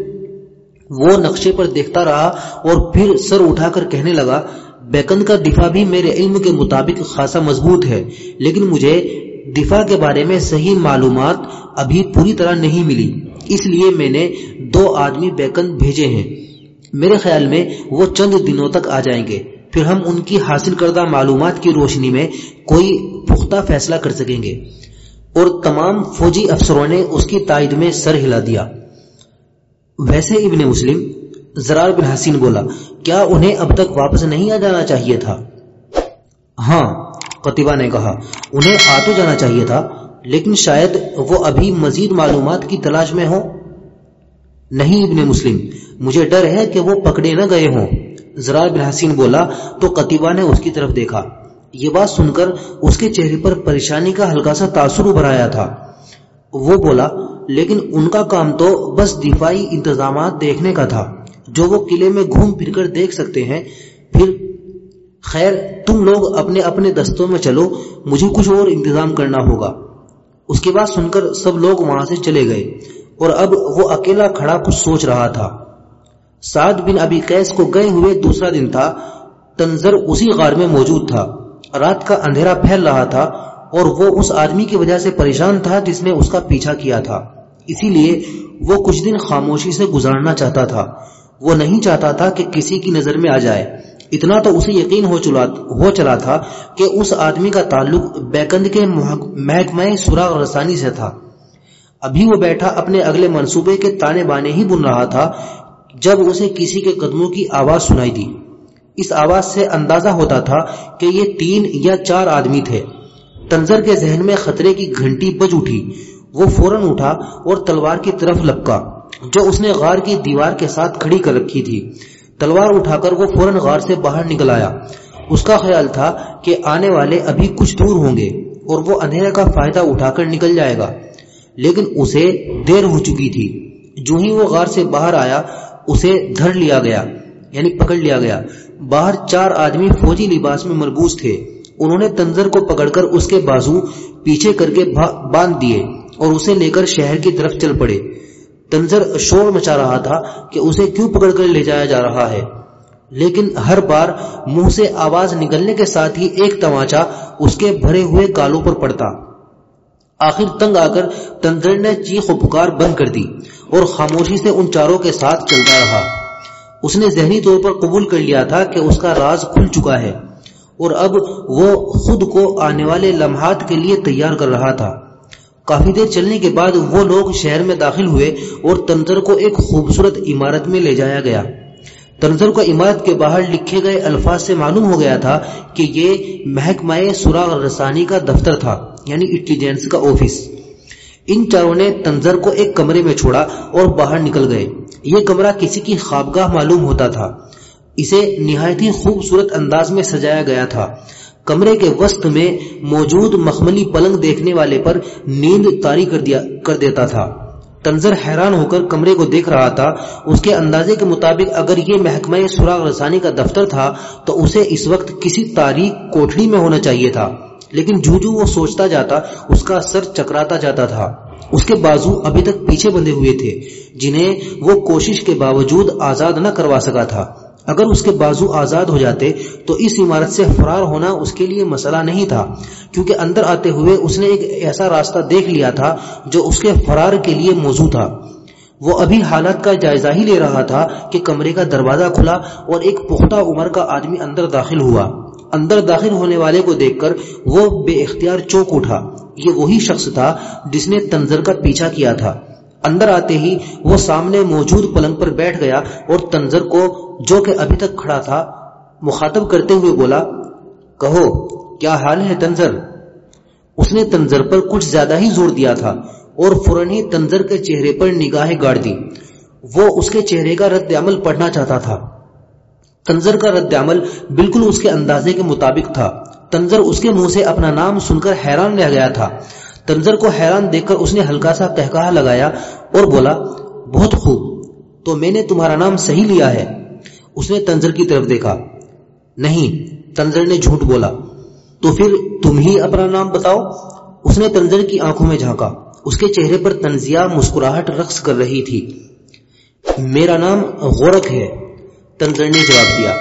وہ نقشے پر دیکھتا رہا اور پھر سر اٹھا کر کہنے لگا بیکن کا دفاع بھی میرے علم کے مطابق خاصا مضبوط ہے، لیکن مجھے دفاع کے بارے میں صحیح معلومات ابھی پوری طرح نہیں ملی۔ اس لیے میں نے دو آدمی بیکن بھیجے ہیں۔ میرے خیال میں وہ چند دنوں تک آ جائیں گے۔ پھر ہم ان کی حاصل کردہ معلومات کی روشنی میں کوئی پختہ فیصلہ کر سکیں گے۔ اور تمام فوجی افسروں نے اس کی تائید میں سر ہلا دیا۔ ویسے ابن مسلم، زرار بن حسین بولا، کیا انہیں اب تک واپس نہیں آ جانا چاہیے تھا؟ ہاں قطبہ نے کہا، انہیں آ تو جانا چاہیے تھا، لیکن شاید وہ ابھی مزید معلومات کی تلاش میں ہوں۔ نہیں ابن مسلم، مجھے ڈر ہے کہ وہ پکڑے نہ گئے ہوں۔ زرار بن حسین بولا، تو قطبہ نے اس کی طرف دیکھا۔ یہ بات سن کر اس کے چہرے پر پریشانی کا ہلکا سا تاثر ابھر آیا تھا۔ وہ بولا، لیکن ان کا کام تو بس دفاعی انتظامات دیکھنے کا تھا۔ جو وہ قلعے میں گھوم پھر کر دیکھ سکتے ہیں، پھر خیر تم لوگ اپنے اپنے دستوں میں چلو، مجھے کچھ اور انتظام کرنا ہوگا۔ اس کے بعد سن کر سب لوگ وہاں سے چلے گئے، اور اب وہ اکیلا کھڑا کچھ سوچ رہا تھا۔ سعد بن ابی قیس کو گئے ہوئے دوسرا دن تھا، تنظر اسی غار میں موجود تھا۔ رات کا اندھیرا پھیل رہا تھا، اور وہ اس آدمی کی وجہ سے پریشان تھا جس نے اس کا پیچھا کیا تھا۔ اسی لیے وہ کچھ دن خاموشی سے گزارنا چاہتا تھا۔ وہ نہیں چاہتا تھا کہ کسی کی نظر میں آ جائے۔ اتنا تو اسے یقین ہو چلا ہو چلا تھا کہ اس آدمی کا تعلق بیکند کے محکمہ سراغ رسانی سے تھا۔ ابھی وہ بیٹھا اپنے اگلے منصوبے کے تانے بانے ہی بن رہا تھا جب اسے کسی کے قدموں کی آواز سنائی دی۔ اس آواز سے اندازہ ہوتا تھا کہ یہ تین یا چار آدمی تھے۔ تنظر کے ذہن میں خطرے کی گھنٹی بج اٹھی۔ وہ فوراً اٹھا اور تلوار کی طرف لپکا، جو اس نے غار کی دیوار کے ساتھ کھڑی کر رکھی تھی۔ تلوار اٹھا کر وہ فوراً غار سے باہر نکل آیا۔ اس کا خیال تھا کہ آنے والے ابھی کچھ دور ہوں گے اور وہ اندھیرے کا فائدہ اٹھا کر نکل جائے گا۔ لیکن اسے دیر ہو چکی تھی۔ جو ہی وہ غار سے باہر آیا، اسے دھر لیا گیا یعنی پکڑ لیا گیا۔ باہر چار آدمی فوجی لباس میں مربوز تھے۔ انہوں نے تنظر کو پکڑ کر اس کے بازو پیچھے کر کے باندھ دیے اور اسے لے کر شہر کی طرف چل پڑے۔ تنظر شور مچا رہا تھا کہ اسے کیوں پکڑ کر لے جایا جا رہا ہے۔ لیکن ہر بار منہ سے آواز نکلنے کے ساتھ ہی ایک تماچا اس کے بھرے ہوئے کالوں پر پڑتا۔ آخر تنگ آ کر تنظر نے چیخ و پکار بند کر دی اور خاموشی سے ان چاروں کے ساتھ چلتا رہا۔ اس نے ذہنی طور پر قبول کر لیا تھا کہ اس کا راز کھل چکا ہے اور اب وہ خود کو آنے والے لمحات کے لیے تیار کر رہا تھا۔ کافی دیر چلنے کے بعد وہ لوگ شہر میں داخل ہوئے اور تنظر کو ایک خوبصورت عمارت میں لے جایا گیا۔ تنظر کو عمارت کے باہر لکھے گئے الفاظ سے معلوم ہو گیا تھا کہ یہ محکمہ سراغ رسانی کا دفتر تھا یعنی انٹیلیجنس کا آفس۔ ان چاروں نے تنظر کو ایک کمرے میں چھوڑا اور باہر نکل گئے۔ یہ کمرہ کسی کی خوابگاہ معلوم ہوتا تھا۔ اسے نہایت ہی خوبصورت انداز میں سجایا گیا تھا۔ کمرے کے وسط میں موجود مخملی پلنگ دیکھنے والے پر نیند تاری کر دیا کر دیتا تھا۔ تنظر حیران ہو کر کمرے کو دیکھ رہا تھا۔ اس کے اندازے کے مطابق اگر یہ محکمہ سراغ رسانی کا دفتر تھا تو اسے اس وقت کسی تاریخ کوٹڑی میں ہونا چاہیے تھا۔ لیکن جو جو وہ سوچتا جاتا، اس کا سر چکراتا جاتا تھا۔ اس کے بازو ابھی تک پیچھے بندے ہوئے تھے، جنہیں وہ کوشش کے باوجود آزاد نہ کروا سکا تھا۔ اگر اس کے بازو آزاد ہو جاتے تو اس عمارت سے فرار ہونا اس کے لیے مسئلہ نہیں تھا، کیونکہ اندر آتے ہوئے اس نے ایک ایسا راستہ دیکھ لیا تھا جو اس کے فرار کے لیے موضوع تھا۔ وہ ابھی حالت کا جائزہ ہی لے رہا تھا کہ کمرے کا دروازہ کھلا اور ایک پختہ عمر کا آدمی اندر داخل ہوا۔ اندر داخل ہونے والے کو دیکھ کر وہ بے اختیار چوک اٹھا۔ یہ وہی شخص تھا جس نے تنظر کا پیچھا کیا تھا۔ اندر آتے ہی وہ سامنے موجود پلنگ پر بیٹھ گیا اور تنظر کو جو کہ ابھی تک کھڑا تھا، مخاطب کرتے ہوئے بولا، کہو، کیا حال ہے تنظر؟ اس نے تنظر پر کچھ زیادہ ہی زور دیا تھا اور فوراً ہی تنظر کے چہرے پر نگاہیں گاڑ دی وہ اس کے چہرے کا رد عمل پڑھنا چاہتا تھا۔ تنظر کا رد عمل بالکل اس کے اندازے کے مطابق تھا۔ تنظر اس کے منہ سے اپنا نام سن کر حیران رہ گیا تھا۔ تنظر کو حیران دیکھ کر اس نے ہلکا سا کہکہا لگایا اور بولا، بہت خوب، تو میں نے تمہارا نام صحیح لیا ہے۔ اس نے تنظر کی طرف دیکھا۔ نہیں تنظر نے جھوٹ بولا۔ تو پھر تم ہی اپنا نام بتاؤ۔ اس نے تنظر کی آنکھوں میں جھانکا۔ اس کے چہرے پر تنزیہ مسکراہٹ رقص کر رہی تھی۔ میرا نام غورک ہے۔ تنظر نے جواب دیا۔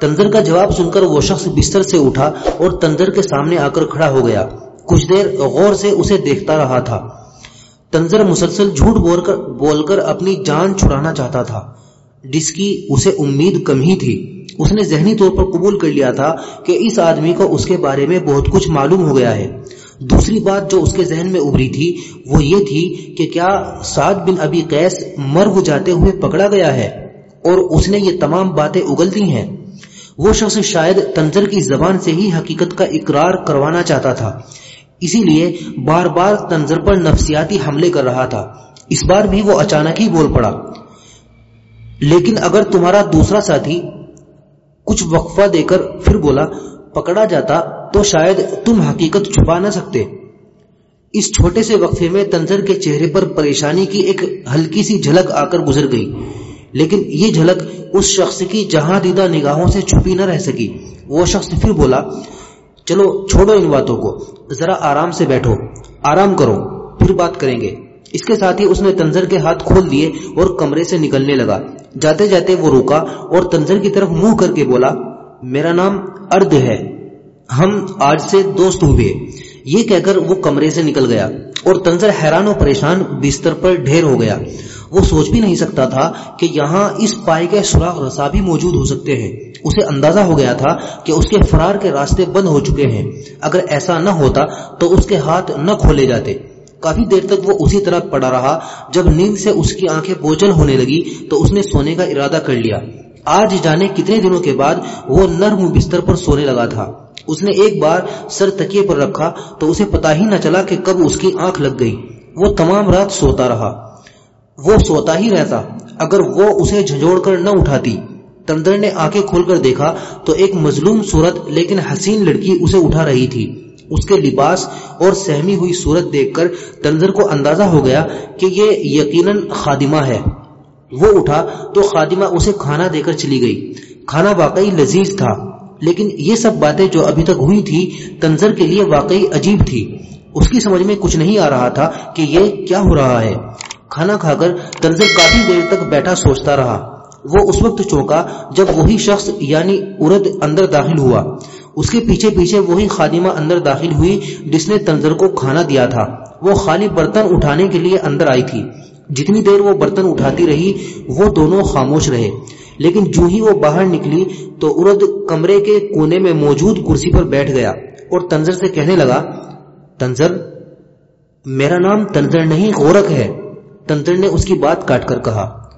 تنظر کا جواب سن کر وہ شخص بستر سے اٹھا اور تنظر کے سامنے آ کر کھڑا ہو گیا۔ کچھ دیر غور سے اسے دیکھتا رہا تھا۔ تنظر مسلسل جھوٹ بول کر بول کر اپنی جان چھڑانا چاہتا تھا۔ جس کی اسے امید کم ہی تھی۔ اس نے ذہنی طور پر قبول کر لیا تھا کہ اس آدمی کو اس کے بارے میں بہت کچھ معلوم ہو گیا ہے۔ دوسری بات جو اس کے ذہن میں ابری تھی وہ یہ تھی کہ کیا سعد بن ابی قیس مرگ جاتے ہوئے پکڑا گیا ہے اور اس نے یہ تمام باتیں اگل دی ہیں۔ وہ شخص شاید تنظر کی زبان سے ہی حقیقت کا اقرار کروانا چاہتا تھا۔ اسی لیے بار بار تنظر پر نفسیاتی حملے کر رہا تھا۔ اس بار بھی وہ اچانک ہی بول پڑا۔ لیکن اگر تمہارا دوسرا ساتھی کچھ وقفہ دے کر پھر بولا، پکڑا جاتا تو شاید تم حقیقت چھپا نہ سکتے۔ اس چھوٹے سے وقفے میں تنظر کے چہرے پر پریشانی کی ایک ہلکی سی جھلک آ کر گزر گئی۔ لیکن یہ جھلک اس شخص کی جہاں دیدہ نگاہوں سے چھپی نہ رہ سکی۔ وہ شخص پھر بولا، چلو چھوڑو ان باتوں کو، ذرا آرام سے بیٹھو، آرام کرو، پھر بات کریں گے۔ اس کے ساتھ ہی اس نے تنظر کے ہاتھ کھول دیے اور کمرے سے نکلنے لگا۔ جاتے جاتے وہ روکا اور تنظر کی طرف منہ کر کے بولا، میرا نام ارد ہے۔ ہم آج سے دوست ہوئے یہ کہہ کر وہ کمرے سے نکل گیا اور تنظر حیران و پریشان بستر پر ڈھیر ہو گیا۔ وہ سوچ بھی نہیں سکتا تھا کہ یہاں اس پائے کے سراغ رسا بھی موجود ہو سکتے ہیں۔ اسے اندازہ ہو گیا تھا کہ اس کے فرار کے راستے بند ہو چکے ہیں۔ اگر ایسا نہ ہوتا تو اس کے ہاتھ نہ کھولے جاتے۔ کافی دیر تک وہ اسی طرح پڑا رہا۔ جب نیند سے اس کی آنکھیں بوجھل ہونے لگی تو اس نے سونے کا ارادہ کر لیا۔ آج جانے کتنے دنوں کے بعد وہ نرم بستر پر سونے لگا تھا۔ اس نے ایک بار سر تکیے پر رکھا تو اسے پتا ہی نہ چلا کہ کب اس کی آنکھ لگ گئی۔ وہ تمام رات سوتا رہا۔ وہ سوتا ہی رہتا۔ اگر وہ اسے جھنجھوڑ کر نہ اٹھاتی۔ تندر نے آنکھیں کھول کر دیکھا تو ایک مظلوم صورت لیکن حسین لڑکی اسے اٹھا رہی تھی۔ اس کے لباس اور سہمی ہوئی صورت دیکھ کر تنظر کو اندازہ ہو گیا کہ یہ یقیناً خادمہ ہے۔ وہ اٹھا تو خادمہ اسے کھانا دے کر چلی گئی۔ کھانا واقعی لذیذ تھا، لیکن یہ سب باتیں جو ابھی تک ہوئی تھی تنظر کے لیے واقعی عجیب تھی۔ اس کی سمجھ میں کچھ نہیں آ رہا تھا کہ یہ کیا ہو رہا ہے۔ کھانا کھا کر تنظر کافی دیر تک بیٹھا سوچتا رہا۔ وہ اس وقت چونکا جب وہی شخص یعنی ارد اندر داخل ہوا۔ اس کے پیچھے پیچھے وہی خادمہ اندر داخل ہوئی جس نے تنظر کو کھانا دیا تھا۔ وہ خالی برتن اٹھانے کے لیے اندر آئی تھی۔ جتنی دیر وہ برتن اٹھاتی رہی، وہ دونوں خاموش رہے۔ لیکن جو ہی وہ باہر نکلی تو ارد کمرے کے کونے میں موجود کرسی پر بیٹھ گیا اور تنظر سے کہنے لگا، تنظر، میرا نام تنظر نہیں، غورک ہے۔ تنظر نے اس کی بات کاٹ کر کہا،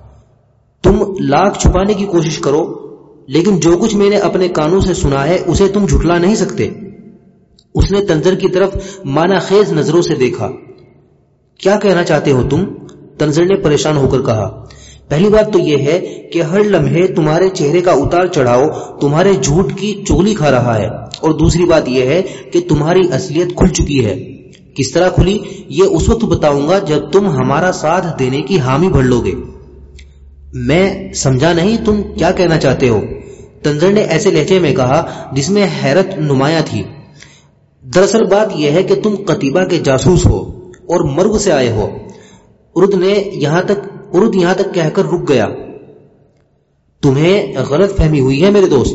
تم لاکھ چھپانے کی کوشش کرو لیکن جو کچھ میں نے اپنے کانوں سے سنا ہے، اسے تم جھٹلا نہیں سکتے۔ اس نے تنظر کی طرف مانا خیز نظروں سے دیکھا۔ کیا کہنا چاہتے ہو تم؟ تنظر نے پریشان ہو کر کہا، پہلی بات تو یہ ہے کہ ہر لمحے تمہارے چہرے کا اتار چڑھاؤ تمہارے جھوٹ کی چگلی کھا رہا ہے۔ اور دوسری بات یہ ہے کہ تمہاری اصلیت کھل چکی ہے۔ کس طرح کھلی؟ یہ اس وقت بتاؤں گا جب تم ہمارا ساتھ دینے کی حامی بھر لو گے میں، سمجھا نہیں تم کیا کہنا چاہتے ہو؟ تنظر نے ایسے لہجے میں کہا جس میں حیرت نمایاں تھی۔ دراصل بات یہ ہے کہ تم قطیبہ کے جاسوس ہو اور مرگ سے آئے ہو۔ ارد نے یہاں تک ارد یہاں تک کہہ کر رک گیا۔ تمہیں غلط فہمی ہوئی ہے میرے دوست۔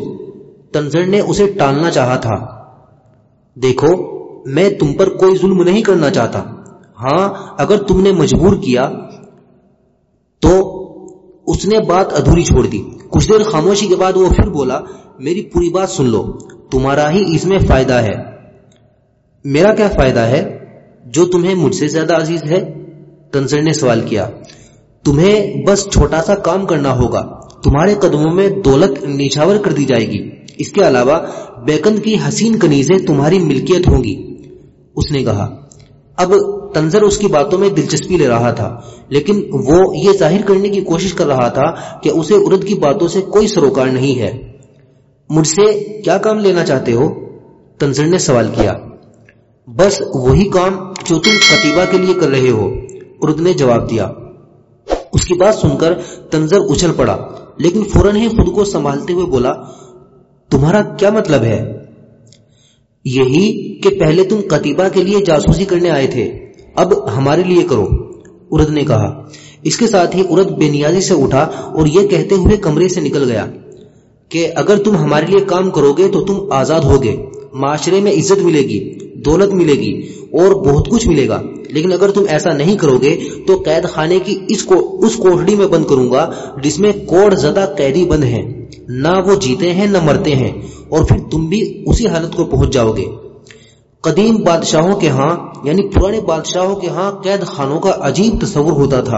تنظر نے اسے ٹالنا چاہا تھا۔ دیکھو، میں تم پر کوئی ظلم نہیں کرنا چاہتا۔ ہاں اگر تم نے مجبور کیا اس نے بات ادھوری چھوڑ دی۔ کچھ دیر خاموشی کے بعد وہ پھر بولا، میری پوری بات سن لو، تمہارا ہی اس میں فائدہ ہے۔ میرا کیا فائدہ ہے؟ جو تمہیں مجھ سے زیادہ عزیز ہے؟ تنظر نے سوال کیا۔ تمہیں بس چھوٹا سا کام کرنا ہوگا۔ تمہارے قدموں میں دولت نیچاور کر دی جائے گی۔ اس کے علاوہ بیکند کی حسین کنیزیں تمہاری ملکیت ہوں گی۔ اس نے کہا، اب تنظر اس کی باتوں میں دلچسپی لے رہا تھا، لیکن وہ یہ ظاہر کرنے کی کوشش کر رہا تھا کہ اسے ارد کی باتوں سے کوئی سروکار نہیں ہے۔ مجھ سے کیا کام لینا چاہتے ہو؟ تنظر نے سوال کیا۔ بس وہی کام جو تم قطیبہ کے لیے کر رہے ہو ارد نے جواب دیا۔ اس کی بات سن کر تنظر اچھل پڑا، لیکن فوراً ہی خود کو سنبھالتے ہوئے بولا، تمہارا کیا مطلب ہے؟ یہی کہ پہلے تم قطیبہ کے لیے جاسوسی کرنے آئے تھے۔ اب ہمارے لیے کرو ارد نے کہا۔ اس کے ساتھ ہی ارد بے نیازی سے اٹھا اور یہ کہتے ہوئے کمرے سے نکل گیا کہ اگر تم ہمارے لیے کام کرو گے تو تم آزاد ہوگے، معاشرے میں عزت ملے گی، دولت ملے گی اور بہت کچھ ملے گا۔ لیکن اگر تم ایسا نہیں کرو گے تو قید خانے کی اس کو، اس کوٹڑی میں بند کروں گا جس میں کوڑ زدہ قیدی بند ہیں۔ نہ وہ جیتے ہیں، نہ مرتے ہیں اور پھر تم بھی اسی حالت کو پہنچ جاؤ گے۔ قدیم بادشاہوں کے ہاں یعنی پرانے بادشاہوں کے ہاں قید خانوں کا عجیب تصور ہوتا تھا۔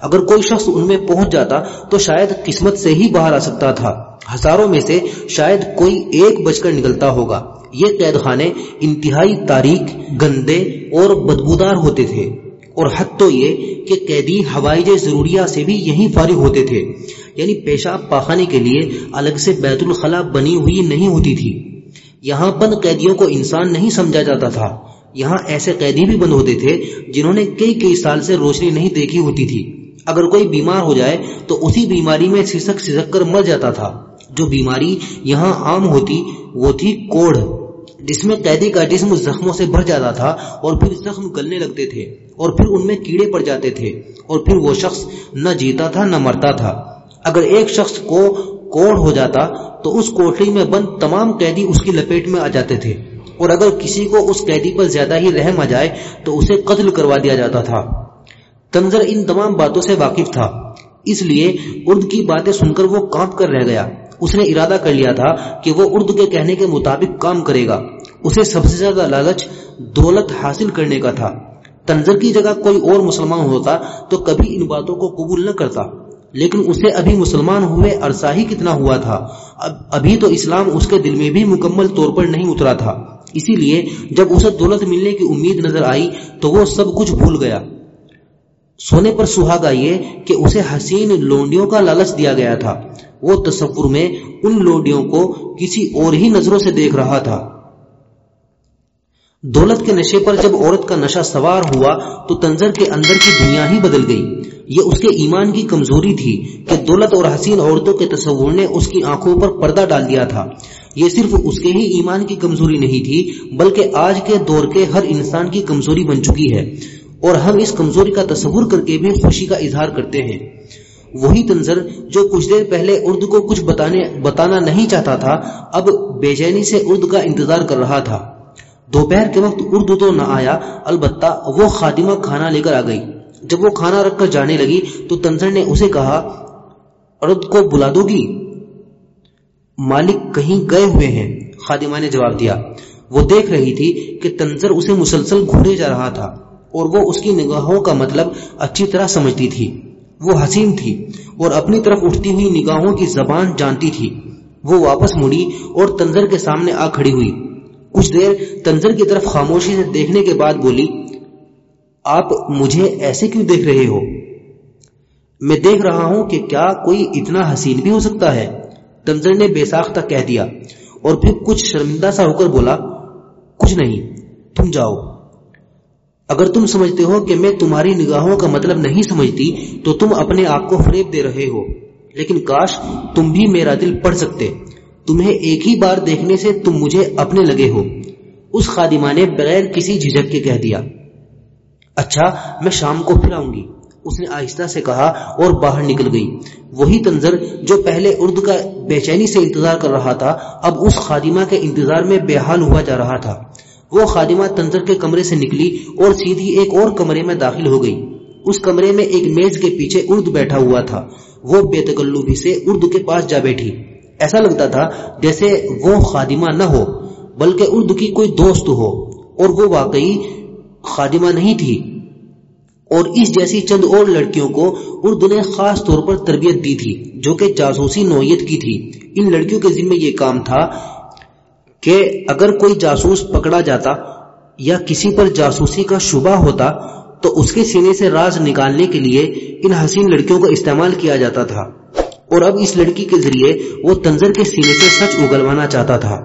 اگر کوئی شخص ان میں پہنچ جاتا تو شاید قسمت سے ہی باہر آ سکتا تھا۔ ہزاروں میں سے شاید کوئی ایک بچ کر نکلتا ہوگا۔ یہ قید خانے انتہائی تاریخ گندے اور بدبودار ہوتے تھے۔ اور حد تو یہ کہ قیدی ہوائی ضروریات سے بھی یہی فارغ ہوتے تھے۔ یعنی پیشاب پاخانے کے لیے الگ سے بیت الخلا بنی ہوئی نہیں ہوتی تھی۔ یہاں بند قیدیوں کو انسان نہیں سمجھا جاتا تھا۔ یہاں ایسے قیدی بھی بند ہوتے تھے جنہوں نے کئی کئی سال سے روشنی نہیں دیکھی ہوتی تھی۔ اگر کوئی بیمار ہو جائے تو اسی بیماری میں سسک سسک کر مر جاتا تھا۔ جو بیماری یہاں عام ہوتی وہ تھی کوڑ، جس میں قیدی کا جسم زخموں سے بھر جاتا تھا اور پھر زخم گلنے لگتے تھے اور پھر ان میں کیڑے پڑ جاتے تھے اور پھر وہ شخص نہ جیتا تھا نہ مرتا تھا۔ اگر ایک شخص کو کوڑ ہو جاتا تو اس کوٹری میں بند تمام قیدی اس کی لپیٹ میں آ جاتے تھے۔ اور اگر کسی کو اس قیدی پر زیادہ ہی رحم آ جائے تو اسے قتل کروا دیا جاتا تھا۔ تنظر ان تمام باتوں سے واقف تھا۔ اس لیے ارد کی باتیں سن کر وہ کانپ کر رہ گیا۔ اس نے ارادہ کر لیا تھا کہ وہ ارد کے کہنے کے مطابق کام کرے گا۔ اسے سب سے زیادہ لالچ دولت حاصل کرنے کا تھا۔ تنظر کی جگہ کوئی اور مسلمان ہوتا تو کبھی ان باتوں کو قبول نہ کرتا۔ لیکن اسے ابھی مسلمان ہوئے عرصہ ہی کتنا ہوا تھا۔ ابھی تو اسلام اس کے دل میں بھی مکمل طور پر نہیں اترا تھا۔ اسی لیے جب اسے دولت ملنے کی امید نظر آئی تو وہ سب کچھ بھول گیا۔ سونے پر سہاگا یہ کہ اسے حسین لونڈیوں کا لالچ دیا گیا تھا۔ وہ تصور میں ان لونڈیوں کو کسی اور ہی نظروں سے دیکھ رہا تھا۔ دولت کے نشے پر جب عورت کا نشہ سوار ہوا تو تنظر کے اندر کی دنیا ہی بدل گئی۔ یہ اس کے ایمان کی کمزوری تھی کہ دولت اور حسین عورتوں کے تصور نے اس کی آنکھوں پر پردہ ڈال دیا تھا۔ یہ صرف اس کے ہی ایمان کی کمزوری نہیں تھی، بلکہ آج کے دور کے ہر انسان کی کمزوری بن چکی ہے۔ اور ہم اس کمزوری کا تصور کر کے بھی خوشی کا اظہار کرتے ہیں۔ وہی تنظر جو کچھ دیر پہلے اردو کو کچھ بتانے، بتانا نہیں چاہتا تھا، اب بے چینی سے اردو کا انتظار کر رہا تھا۔ دوپہر کے وقت اردو تو نہ آیا، البتہ وہ خادمہ کھانا لے کر آ گئی۔ جب وہ کھانا رکھ کر جانے لگی تو تنظر نے اسے کہا ارد کو بلا دو گی؟ مالک کہیں گئے ہوئے ہیں۔ خادمہ نے جواب دیا، وہ دیکھ رہی تھی کہ تنظر اسے مسلسل گھورے جا رہا تھا اور وہ اس کی نگاہوں کا مطلب اچھی طرح سمجھتی تھی۔ وہ حسین تھی اور اپنی طرف اٹھتی ہوئی نگاہوں کی زبان جانتی تھی۔ وہ واپس مڑی اور تنظر کے سامنے آ کھڑی ہوئی۔ کچھ دیر تنظر کی طرف خاموشی سے دیکھنے کے بعد بولی آپ مجھے ایسے کیوں دیکھ رہے ہو؟ میں دیکھ رہا ہوں کہ کیا کوئی اتنا حسین بھی ہو سکتا ہے؟ تنظر نے بے ساختہ کہہ دیا اور پھر کچھ شرمندہ سا ہو کر بولا، کچھ نہیں، تم جاؤ۔ اگر تم سمجھتے ہو کہ میں تمہاری نگاہوں کا مطلب نہیں سمجھتی، تو تم اپنے آپ کو فریب دے رہے ہو۔ لیکن کاش تم بھی میرا دل پڑھ سکتے۔ تمہیں ایک ہی بار دیکھنے سے تم مجھے اپنے لگے ہو۔ اس خادمہ نے بغیر کسی جھجک کے کہہ دیا۔ اچھا میں شام کو پھر آؤں گی۔ اس نے آہستہ سے کہا اور باہر نکل گئی۔ وہی تنظر جو پہلے ارد کا بے چینی سے انتظار کر رہا تھا، اب اس خادمہ کے انتظار میں بے حال ہوا جا رہا تھا۔ وہ خادمہ تنظر کے کمرے سے نکلی اور سیدھی ایک اور کمرے میں داخل ہو گئی۔ اس کمرے میں ایک میز کے پیچھے ارد بیٹھا ہوا تھا۔ وہ بے تکلوبی سے ارد کے پاس جا بیٹھی۔ ایسا لگتا تھا جیسے وہ خادمہ نہ ہو، بلکہ ارد کی کوئی دوست ہو۔ اور وہ واقعی خادمہ نہیں تھی۔ اور اس جیسی چند اور لڑکیوں کو اردو نے خاص طور پر تربیت دی تھی، جو کہ جاسوسی نوعیت کی تھی۔ ان لڑکیوں کے ذمہ یہ کام تھا کہ اگر کوئی جاسوس پکڑا جاتا یا کسی پر جاسوسی کا شبہ ہوتا، تو اس کے سینے سے راز نکالنے کے لیے ان حسین لڑکیوں کا استعمال کیا جاتا تھا۔ اور اب اس لڑکی کے ذریعے وہ تنظر کے سینے سے سچ اگلوانا چاہتا تھا۔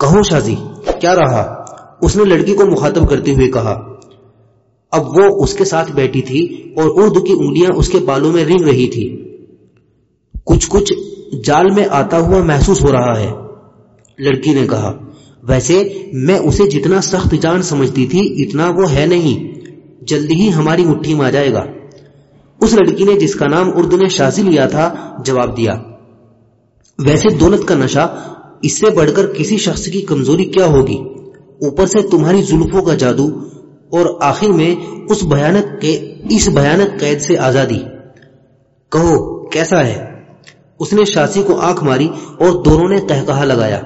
کہو شازی، کیا رہا؟ اس نے لڑکی کو مخاطب کرتے ہوئے کہا، اب وہ اس کے ساتھ بیٹھی تھی اور اردو کی انگلیاں اس کے بالوں میں رنگ رہی تھی۔ کچھ کچھ جال میں آتا ہوا محسوس ہو رہا ہے۔ لڑکی نے کہا، ویسے میں اسے جتنا سخت جان سمجھتی تھی، اتنا وہ ہے نہیں۔ جلدی ہی ہماری مٹھی میں آ جائے گا۔ اس لڑکی نے جس کا نام اردو نے شازی لیا تھا، جواب دیا، ویسے دولت کا نشہ، اس سے بڑھ کر کسی شخص کی کمزوری کیا ہوگی؟ اوپر سے تمہاری زلفوں کا جادو اور آخر میں اس بھیانک کے، اس بھیانک قید سے آزادی۔ کہو، کیسا ہے؟ اس نے شاسی کو آنکھ ماری اور دونوں نے تہکہا لگایا۔